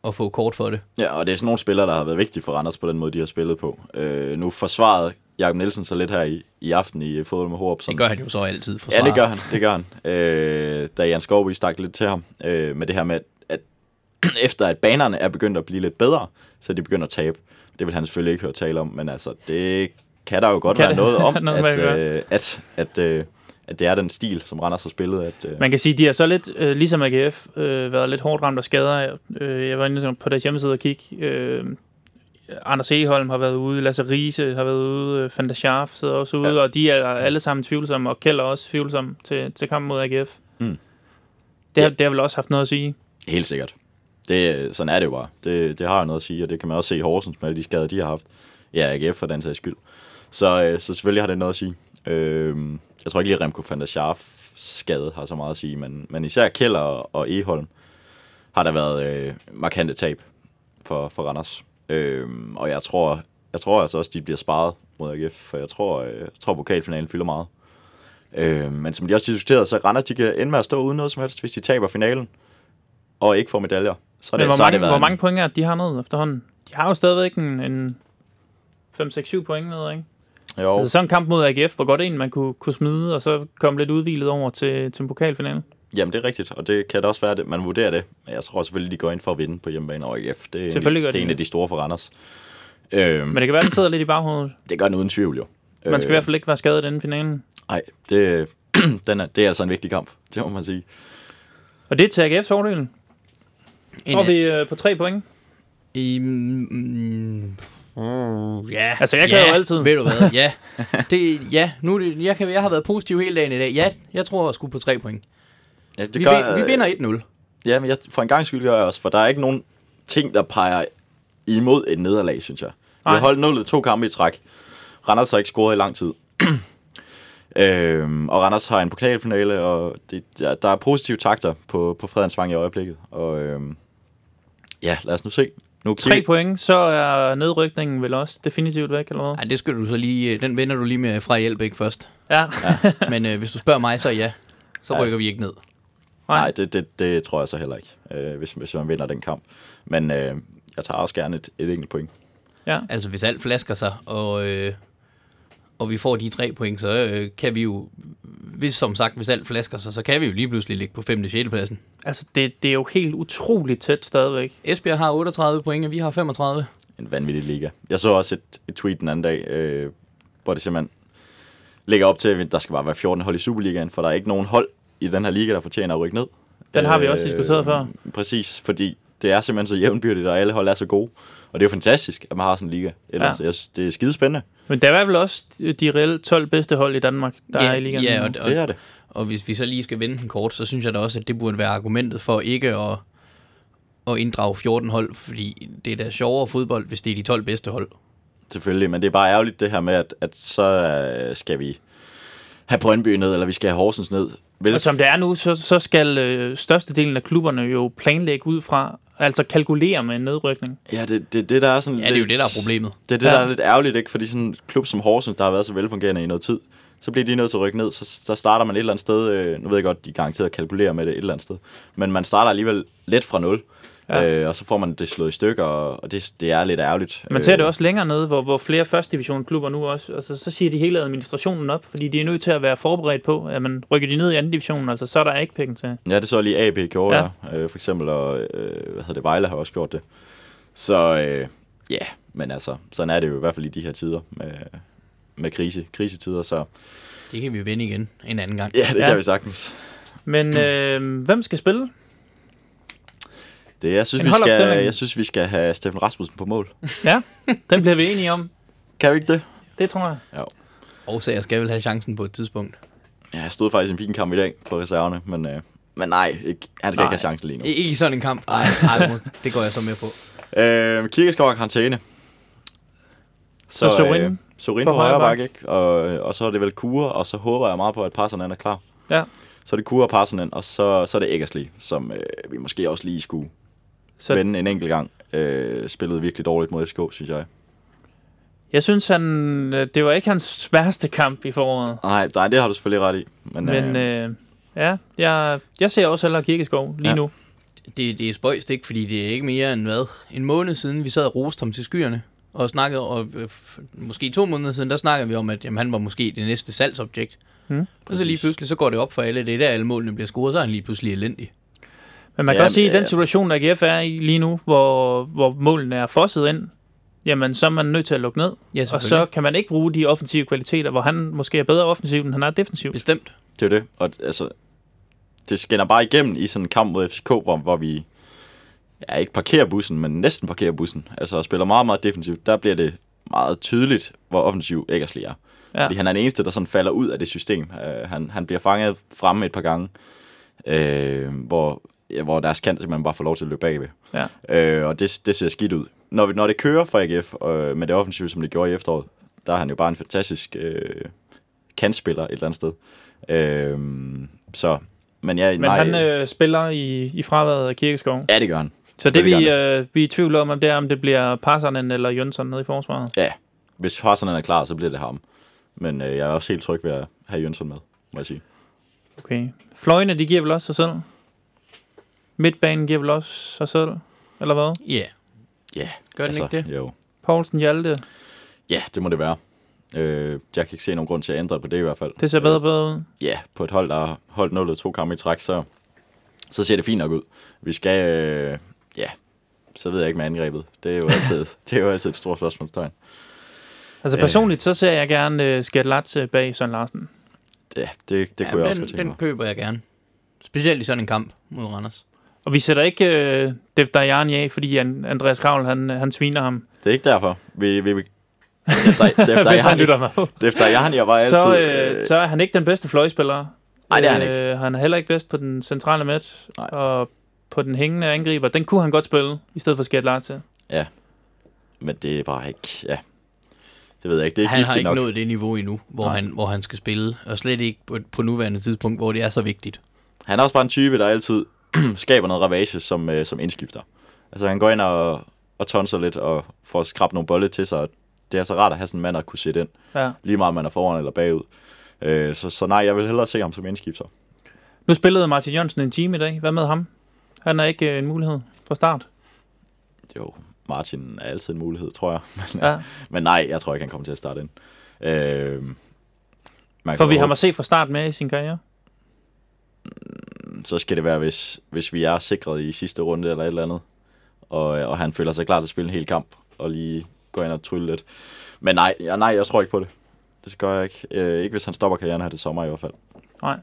at få kort for det. Ja, og det er sådan nogle spillere, der har været vigtige for Randers på den måde, de har spillet på. Øh, nu forsvarede Jakob Nielsen så lidt her i, i aften i fodbold med Håb. Det gør han jo så altid for Ja, det gør han. Det gør han. Øh, da Jan Skovby stak lidt til ham øh, med det her med, at [CLEARS THROAT] efter at banerne er begyndt at blive lidt bedre, så de begyndt at tabe. Det vil han selvfølgelig ikke høre tale om, men altså, det kan der jo godt Kan være det- noget om, [LAUGHS] at, øh, at, at, øh, at det er den stil, som Randers har spillet. At, øh, Man kan sige, de har så lidt, øh, ligesom AGF, øh, været lidt hårdt ramt af skader. Øh, jeg var inde på deres hjemmeside og kigge. Øh, Anders Eholm har været ude, Lasse Riese har været ude, øh, Fanta Scharf sidder også ude, ja. og de er alle sammen tvivlsomme, og Kjeld er også tvivlsom til, til kampen mod AGF. Mm. Det, har, Ja. det har vel også haft noget at sige. Helt sikkert. Det, sådan er det jo bare. Det, det har noget at sige, og det kan man også se i Horsens med alle de skader, de har haft. Ja, AGF for den sags skyld. Så, øh, så selvfølgelig har det noget at sige. Øh, jeg tror ikke lige, at Remco van der Scharf skade har så meget at sige, men, men især Keller og, og Eholm har der været øh, markante tab for, for Randers. Øh, og jeg tror, jeg tror altså også, de bliver sparet mod AGF, for jeg tror, øh, jeg tror pokalfinalen fylder meget. Øh, men som de også diskuterede, så Randers de kan ende med at stå uden noget som helst, hvis de taber finalen og ikke får medaljer. Så er Men det, hvor så mange, det været hvor mange point er de har ned efterhånden? De har jo stadigvæk en, en 5-6-7 point ned, ikke? Jo, Altså sådan en kamp mod AGF, hvor godt en man kunne, kunne smide, og så komme lidt udvilet over til, til en pokalfinale. jamen det er rigtigt, og det kan da også være, at man vurderer det. Men jeg tror selvfølgelig, de går ind for at vinde på hjemmebane over AGF. Det er, en, Selvfølgelig gør det er en af de store for Randers. Øhm, Men det kan være, den sidder lidt i baghovedet. [CLEARS THROAT] det gør den uden tvivl jo. Man skal i hvert fald ikke være skadet i den finalen. Nej, det, [CLEARS THROAT] den er, det er altså en vigtig kamp, [LAUGHS] det må man sige. Og det er til AGF's fordel. Så En- vi øh, på tre point. I, mm, mm, ja. Altså, jeg kan ja, jo altid. Ved du hvad? Ja. [LAUGHS] Det, ja, nu er jeg, kan, jeg har været positiv hele dagen i dag. Ja, jeg tror, jeg skulle på tre point. Ja, det Vi, gør, vi vinder 1-0. Ja, men jeg, for en gang skyld gør jeg også, for der er ikke nogen ting, der peger imod et nederlag, synes jeg. Vi har holdt nullet to kampe i træk. Randers har ikke scoret i lang tid. [CLEARS THROAT] Øhm, og Randers har en pokalfinale, og det, der, der er positive takter på, på Fredensvang i øjeblikket. Og øhm, ja, lad os nu se. Nu Tre point, så er nedrykningen vel også definitivt væk, eller hvad? Nej, det skal du så lige... Den vender du lige med fra Hjelbæk først. Ja. [LAUGHS] Men øh, hvis du spørger mig, så ja. Så Ja. rykker vi ikke ned. Nej, det, det, det tror jeg så heller ikke, øh, hvis, hvis man vinder den kamp. Men øh, jeg tager også gerne et, et enkelt point. ja. Altså, hvis alt flasker sig, og, øh, og vi får de tre point, så øh, kan vi jo... Hvis, som sagt, hvis alt flasker sig, så kan vi jo lige pludselig ligge på 5. og 6. pladsen. Altså, det, det er jo helt utroligt tæt stadigvæk. Esbjerg har 38 point, og vi har 35. En vanvittig liga. Jeg så også et, et tweet den anden dag, øh, hvor det simpelthen lægger op til, at der skal bare være 14 hold i Superligaen, for der er ikke nogen hold i den her liga, der fortjener at rykke ned. Den har vi også diskuteret før. Præcis, fordi det er simpelthen så jævnbyrdigt, og alle hold er så gode. Og det er jo fantastisk, at man har sådan en liga. Ellers, Ja. jeg synes, det er skidespændende. Men der er vel også de reelle 12 bedste hold i Danmark, der Ja, er i ligaen. ja, nu. og- Det er det. Og hvis vi så lige skal vende den kort, så synes jeg da også, at det burde være argumentet for ikke at, at inddrage 14 hold, fordi det er da sjovere fodbold, hvis det er de 12 bedste hold. Selvfølgelig, men det er bare ærgerligt det her med, at, at så øh, skal vi have Brøndby ned, eller vi skal have Horsens ned. Vel, Og som det er nu, så, så skal øh, størstedelen af klubberne jo planlægge ud fra, altså kalkulere med en nedrykning. Ja, det, det, det der er sådan Ja, det er jo lidt- det, der er problemet. Det er det, Ja. der er lidt ærgerligt, ikke? Fordi sådan en klub som Horsens, der har været så velfungerende i noget tid, så bliver de nødt til at rykke ned, så, så starter man et eller andet sted, øh, nu ved jeg godt, de er garanteret at kalkulere med det et eller andet sted, men man starter alligevel let fra nul, Ja. øh, og så får man det slået i stykker, og, det, det er lidt ærgerligt. Man ser Øh, det også længere nede, hvor, hvor flere første divisionsklubber nu også, altså, så siger de hele administrationen op, fordi de er nødt til at være forberedt på, at man rykker de ned i anden division, altså så er der ikke penge til. Ja, det så lige AB gjorde, Ja. ja. øh, for eksempel, og øh, hvad hedder det, Vejle har også gjort det. Så øh, ja, men altså, sådan er det jo i hvert fald i de her tider med, med krise, krisetider, så Det kan vi vende igen en anden gang. ja, det Ja. kan vi sagtens. Men øh, hvem skal spille? Det, jeg, synes, En vi skal, jeg synes, vi skal have Steffen Rasmussen på mål. Ja, den bliver vi enige om. Kan vi ikke det? Det tror jeg. Og så jeg skal vel have chancen på et tidspunkt. Ja, jeg stod faktisk i en fin kamp i dag på reserverne, men, øh, men nej, ikke, han skal Nej. ikke have chancen lige nu. Ikke i sådan en kamp. Nej, [LAUGHS] det går jeg så med på. Øh, Kirkeskov har karantæne. Så Sorin øh, Sorin på på, højre højre bak. bak, ikke? Og, øh, og så er det vel Kure, og så håber jeg meget på, at Parsonen er klar. Ja. Så er det Kure og Parsonen, og så, så er det Eggersli, som øh, vi måske også lige skulle Så vende en enkelt gang. Øh, spillede virkelig dårligt mod FCK, synes jeg. jeg synes, han, øh, det var ikke hans værste kamp i foråret. Nej, nej, det har du selvfølgelig ret i. Men, Men øh, øh, ja, jeg, jeg ser også hellere Kirkeskov lige Ja. nu. Det, det er spøjst ikke, fordi det er ikke mere end hvad? En måned siden, vi sad og roste ham til skyerne. Og snakkede, og øh, måske to måneder siden, der snakkede vi om, at jamen, han var måske det næste salgsobjekt. Hmm. Og så lige pludselig, så går det op for alle, det er der alle målene bliver scoret, så er han lige pludselig elendig. Men man kan Ja, også sige, at men, den situation, der AGF er i lige nu, hvor, hvor målene er fosset ind, jamen så er man nødt til at lukke ned. Ja, Og så kan man ikke bruge de offensive kvaliteter, hvor han måske er bedre offensiv, end han er defensiv. Bestemt. Det er det. Og altså, det skinner bare igennem i sådan en kamp mod FCK, hvor, hvor vi ja, ikke parkerer bussen, men næsten parkerer bussen. Altså og spiller meget, meget defensivt. Der bliver det meget tydeligt, hvor offensiv Eggersli er. Ja. Fordi han er den eneste, der sådan falder ud af det system. Uh, han, han bliver fanget fremme et par gange, uh, hvor, hvor deres kant simpelthen bare får lov til at løbe bagved. Ja. Uh, og det, det ser skidt ud. Når, vi, når det kører for AGF uh, med det offensive, som det gjorde i efteråret, der er han jo bare en fantastisk uh, kantspiller et eller andet sted. Uh, så, men ja, Men nej, han øh, spiller i, i fraværet af Kirkeskov. ja, det gør han. Så det, vi, det gør øh, vi er i tvivl om, om det er, om det bliver Parsonen eller Jønsson nede i forsvaret. Ja, hvis Harsen er klar, så bliver det ham. Men øh, jeg er også helt tryg ved at have Jønsson med, må jeg sige. Okay. Fløjene, de giver vel også sig selv? Midtbanen giver vel også sig selv? Eller hvad? Ja. Yeah. Ja, Gør den ikke det? Jo. Poulsen Hjalte, Ja, det må det være. Øh, jeg kan ikke se nogen grund til at ændre på det i hvert fald. det ser bedre og bedre ud. Ja, på et hold, der har holdt 0 to kampe i træk, så, så ser det fint nok ud. Vi skal, øh, ja, så ved jeg ikke med angrebet. Det er jo altid, [LAUGHS] det er jo altid et stort spørgsmålstegn. Altså Øh. personligt, så ser jeg gerne øh, Skatlatse bag Søren Larsen. Ja, det, det ja, kunne jeg også den, godt tænke den mig. køber jeg gerne. Specielt i sådan en kamp mod Randers. Og vi sætter ikke øh, Deftajan af, fordi an, Andreas Kravl, han, han sviner ham. Det er ikke derfor. Vi, vi, vi, [LAUGHS] Hvis han lytter efter jeg, jeg var altid... Så, øh, så er han ikke den bedste fløjspiller. Nej, det er han ikke. Øh, han er heller ikke bedst på den centrale midt. Nej. Og på den hængende angriber. Den kunne han godt spille, i stedet for Skatlatse. Men det er bare ikke, ja. Det ved jeg ikke. Det er Han har ikke nok. nået det niveau endnu, hvor Nej. han, hvor han skal spille. Og slet ikke på, på nuværende tidspunkt, hvor det er så vigtigt. Han er også bare en type, der altid [CLEARS THROAT] skaber noget ravage som, øh, som indskifter. Altså han går ind og, og tonser lidt og får skrabt nogle bolde til sig. Det er så rart at have sådan en mand at kunne sætte ind. Ja. Lige meget om man er foran eller bagud. Øh, så, så nej, jeg vil hellere se ham som indskifter. Nu spillede Martin Jørgensen en time i dag. Hvad med ham? Han er ikke øh, en mulighed fra start. Jo, Martin er altid en mulighed, tror jeg. [LAUGHS] Men, Ja. men nej, jeg tror ikke, han kommer til at starte ind. Øh, man For vi har håbe- mig se fra start med i sin karriere. Så skal det være, hvis, hvis vi er sikret i sidste runde eller et eller andet, og, og han føler sig klar til at spille en hel kamp, og lige gå ind og trylle lidt. Men nej, ja, nej, jeg tror ikke på det. Det gør jeg ikke. Øh, ikke hvis han stopper karrieren her det sommer i hvert fald. Nej.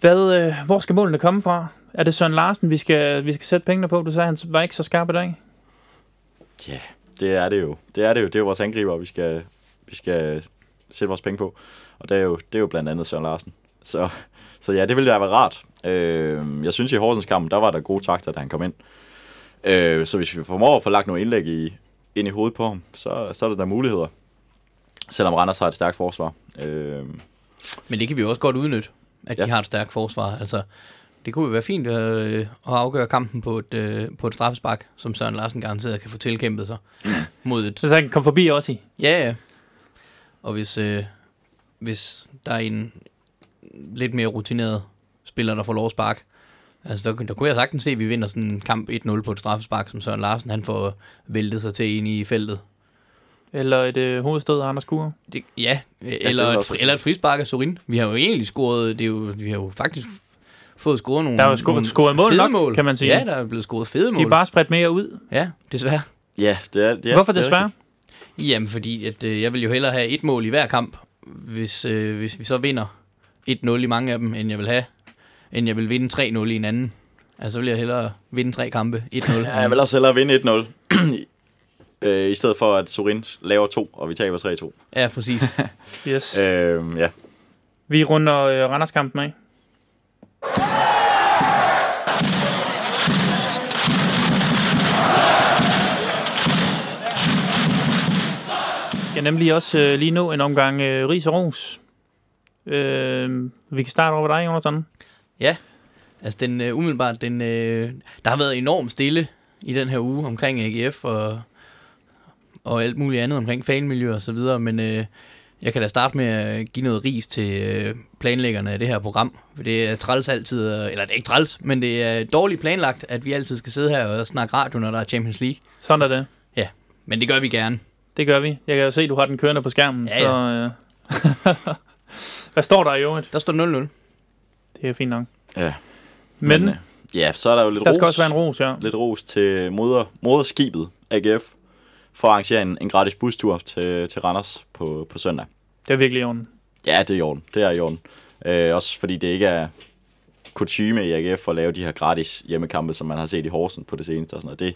Hvad, øh, hvor skal målene komme fra? Er det Søren Larsen, vi skal, vi skal sætte pengene på? Du sagde, han var ikke så skarp i dag. Ja, yeah, det er det jo. Det er det jo. Det er jo vores angriber, vi skal, vi skal sætte vores penge på. Og det er jo, det er jo blandt andet Søren Larsen. Så, så ja, det ville da være rart. Øh, jeg synes i Horsens kamp, der var der gode takter, da han kom ind. Øh, så hvis vi formår at få lagt nogle indlæg i, ind i hovedet på ham, så, så er der der muligheder. Selvom Randers har et stærkt forsvar. Øh, Men det kan vi jo også godt udnytte, at ja. Ja. de har et stærkt forsvar. Altså, det kunne jo være fint øh, at afgøre kampen på et, øh, på et straffespark, som Søren Larsen garanteret kan få tilkæmpet sig mod et... Så han kan komme forbi også i. Ja, ja. Og hvis, øh, hvis der er en lidt mere rutineret spiller, der får lov at sparke, altså der, der kunne jeg sagtens se, at vi vinder sådan en kamp 1-0 på et straffespark, som Søren Larsen han får væltet sig til ind i feltet. Eller et øh, hovedstød af Anders Kure. Det, ja, eller, ville et, eller et frispark af Sorin. Vi har jo egentlig scoret, det er jo, vi har jo faktisk fået scoret nogle Der er jo scoret- nogle scoret mål nok, kan man sige. Ja, der er blevet scoret fede De mål. er bare spredt mere ud. Ja, desværre. ja, det er, ja, Hvorfor det er desværre? rigtigt. Jamen, fordi at, øh, jeg vil jo hellere have et mål i hver kamp, hvis, øh, hvis vi så vinder 1-0 i mange af dem, end jeg vil have, end jeg vil vinde 3-0 i en anden. Altså, så vil jeg hellere vinde tre kampe 1-0. [LAUGHS] Ja, jeg vil også hellere vinde 1-0. [CLEARS THROAT] øh, I stedet for, at Sorin laver to, og vi taber 3-2. Ja, præcis. [LAUGHS] Yes. Øh, ja. Vi runder øh, Randerskampen af. Jeg skal nemlig også øh, lige nå en omgang øh, ris og ros. Øh, vi kan starte over ved dig, Jonathan. altså, den øh, umiddelbart, den, øh, der har været enormt stille i den her uge omkring AGF og, og alt muligt andet omkring fanmiljø og så videre, men øh, jeg kan da starte med at give noget ris til øh, planlæggerne af det her program. For det er træls altid, øh, eller det er ikke træls, men det er dårligt planlagt, at vi altid skal sidde her og snakke radio, når der er Champions League. Sådan er det. Men det gør vi gerne. Det gør vi. Jeg kan jo se, at du har den kørende på skærmen. Ja, ja. Så, øh, [LAUGHS] Hvad står der i øvrigt? Der står 0-0. Det er fint nok. Ja. Men, Men, øh, ja, så er der jo lidt der ros. skal også være en ros, ja. lidt ros til moder, moderskibet AGF for at arrangere en, en gratis bustur til, til Randers på, på søndag. Det er virkelig i orden. Ja, det er i orden. Det er i orden. Øh, også fordi det ikke er kutume i AGF at lave de her gratis hjemmekampe, som man har set i Horsen på det seneste. Og sådan noget. Det,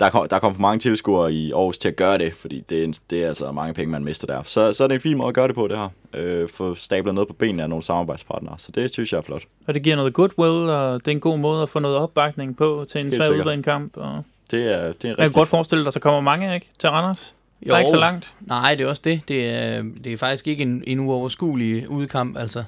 der, kom, der kom for mange tilskuere i Aarhus til at gøre det, fordi det, er en- det er altså mange penge, man mister der. Så, så er det en fin måde at gøre det på, det her. Øh, få stablet noget på benene af nogle samarbejdspartnere. Så det synes jeg er flot. Og det giver noget goodwill, og det er en god måde at få noget opbakning på til en Helt svær udbanekamp. kamp. Og Det er, det er en jeg kan rigtig godt forestille dig, at der kommer mange ikke, til Randers. Jo. Der er ikke så langt. Nej, det er også det. Det er, det er faktisk ikke en, en uoverskuelig udkamp. Altså,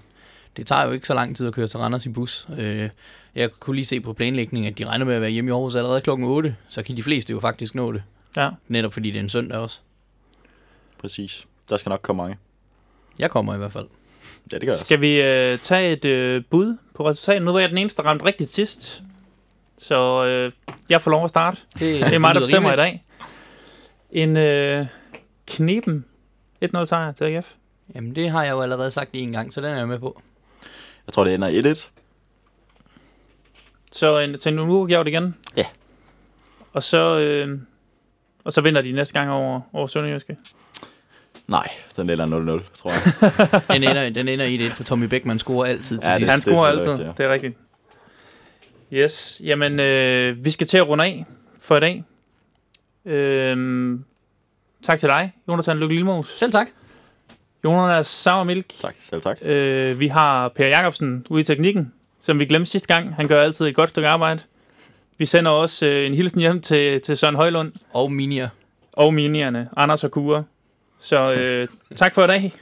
det tager jo ikke så lang tid at køre til Randers i bus. Øh, jeg kunne lige se på planlægningen, at de regner med at være hjemme i Aarhus allerede klokken 8. Så kan de fleste jo faktisk nå det. Ja. Netop fordi det er en søndag også. Præcis. Der skal nok komme mange. Jeg kommer i hvert fald. Ja, det gør jeg også. Skal vi øh, tage et øh, bud på resultatet? Nu var jeg den eneste, der ramte rigtigt sidst. Så øh, jeg får lov at starte. Det, Det er mig, der bestemmer i dag. En øh, knepen 1-0 sejr til AGF. Jamen, det har jeg jo allerede sagt en gang, så den er jeg med på. Jeg tror, det ender 1-1. Så en, til en uafgjort igen. Ja. Og så, øh, og så vinder de næste gang over, over Sønderjyske. Nej, den ender 0-0, tror jeg. [LAUGHS] Den ender, den ender i det, for Tommy Beckmann scorer altid til Ja, ja, det- sidst. Han scorer altid, rigtigt, det er rigtigt. Yes, jamen øh, vi skal til at runde af for i dag. Øh, tak til dig, Jonathan Lykke Lillemus. Selv tak. Jonas Sauermilk. tak, selv tak. Øh, vi har Per Jacobsen ude i teknikken, som vi glemte sidste gang. Han gør altid et godt stykke arbejde. Vi sender også øh, en hilsen hjem til, til Søren Højlund. Og Minia. og minierne, Anders og Kure. Så øh, tak for i dag.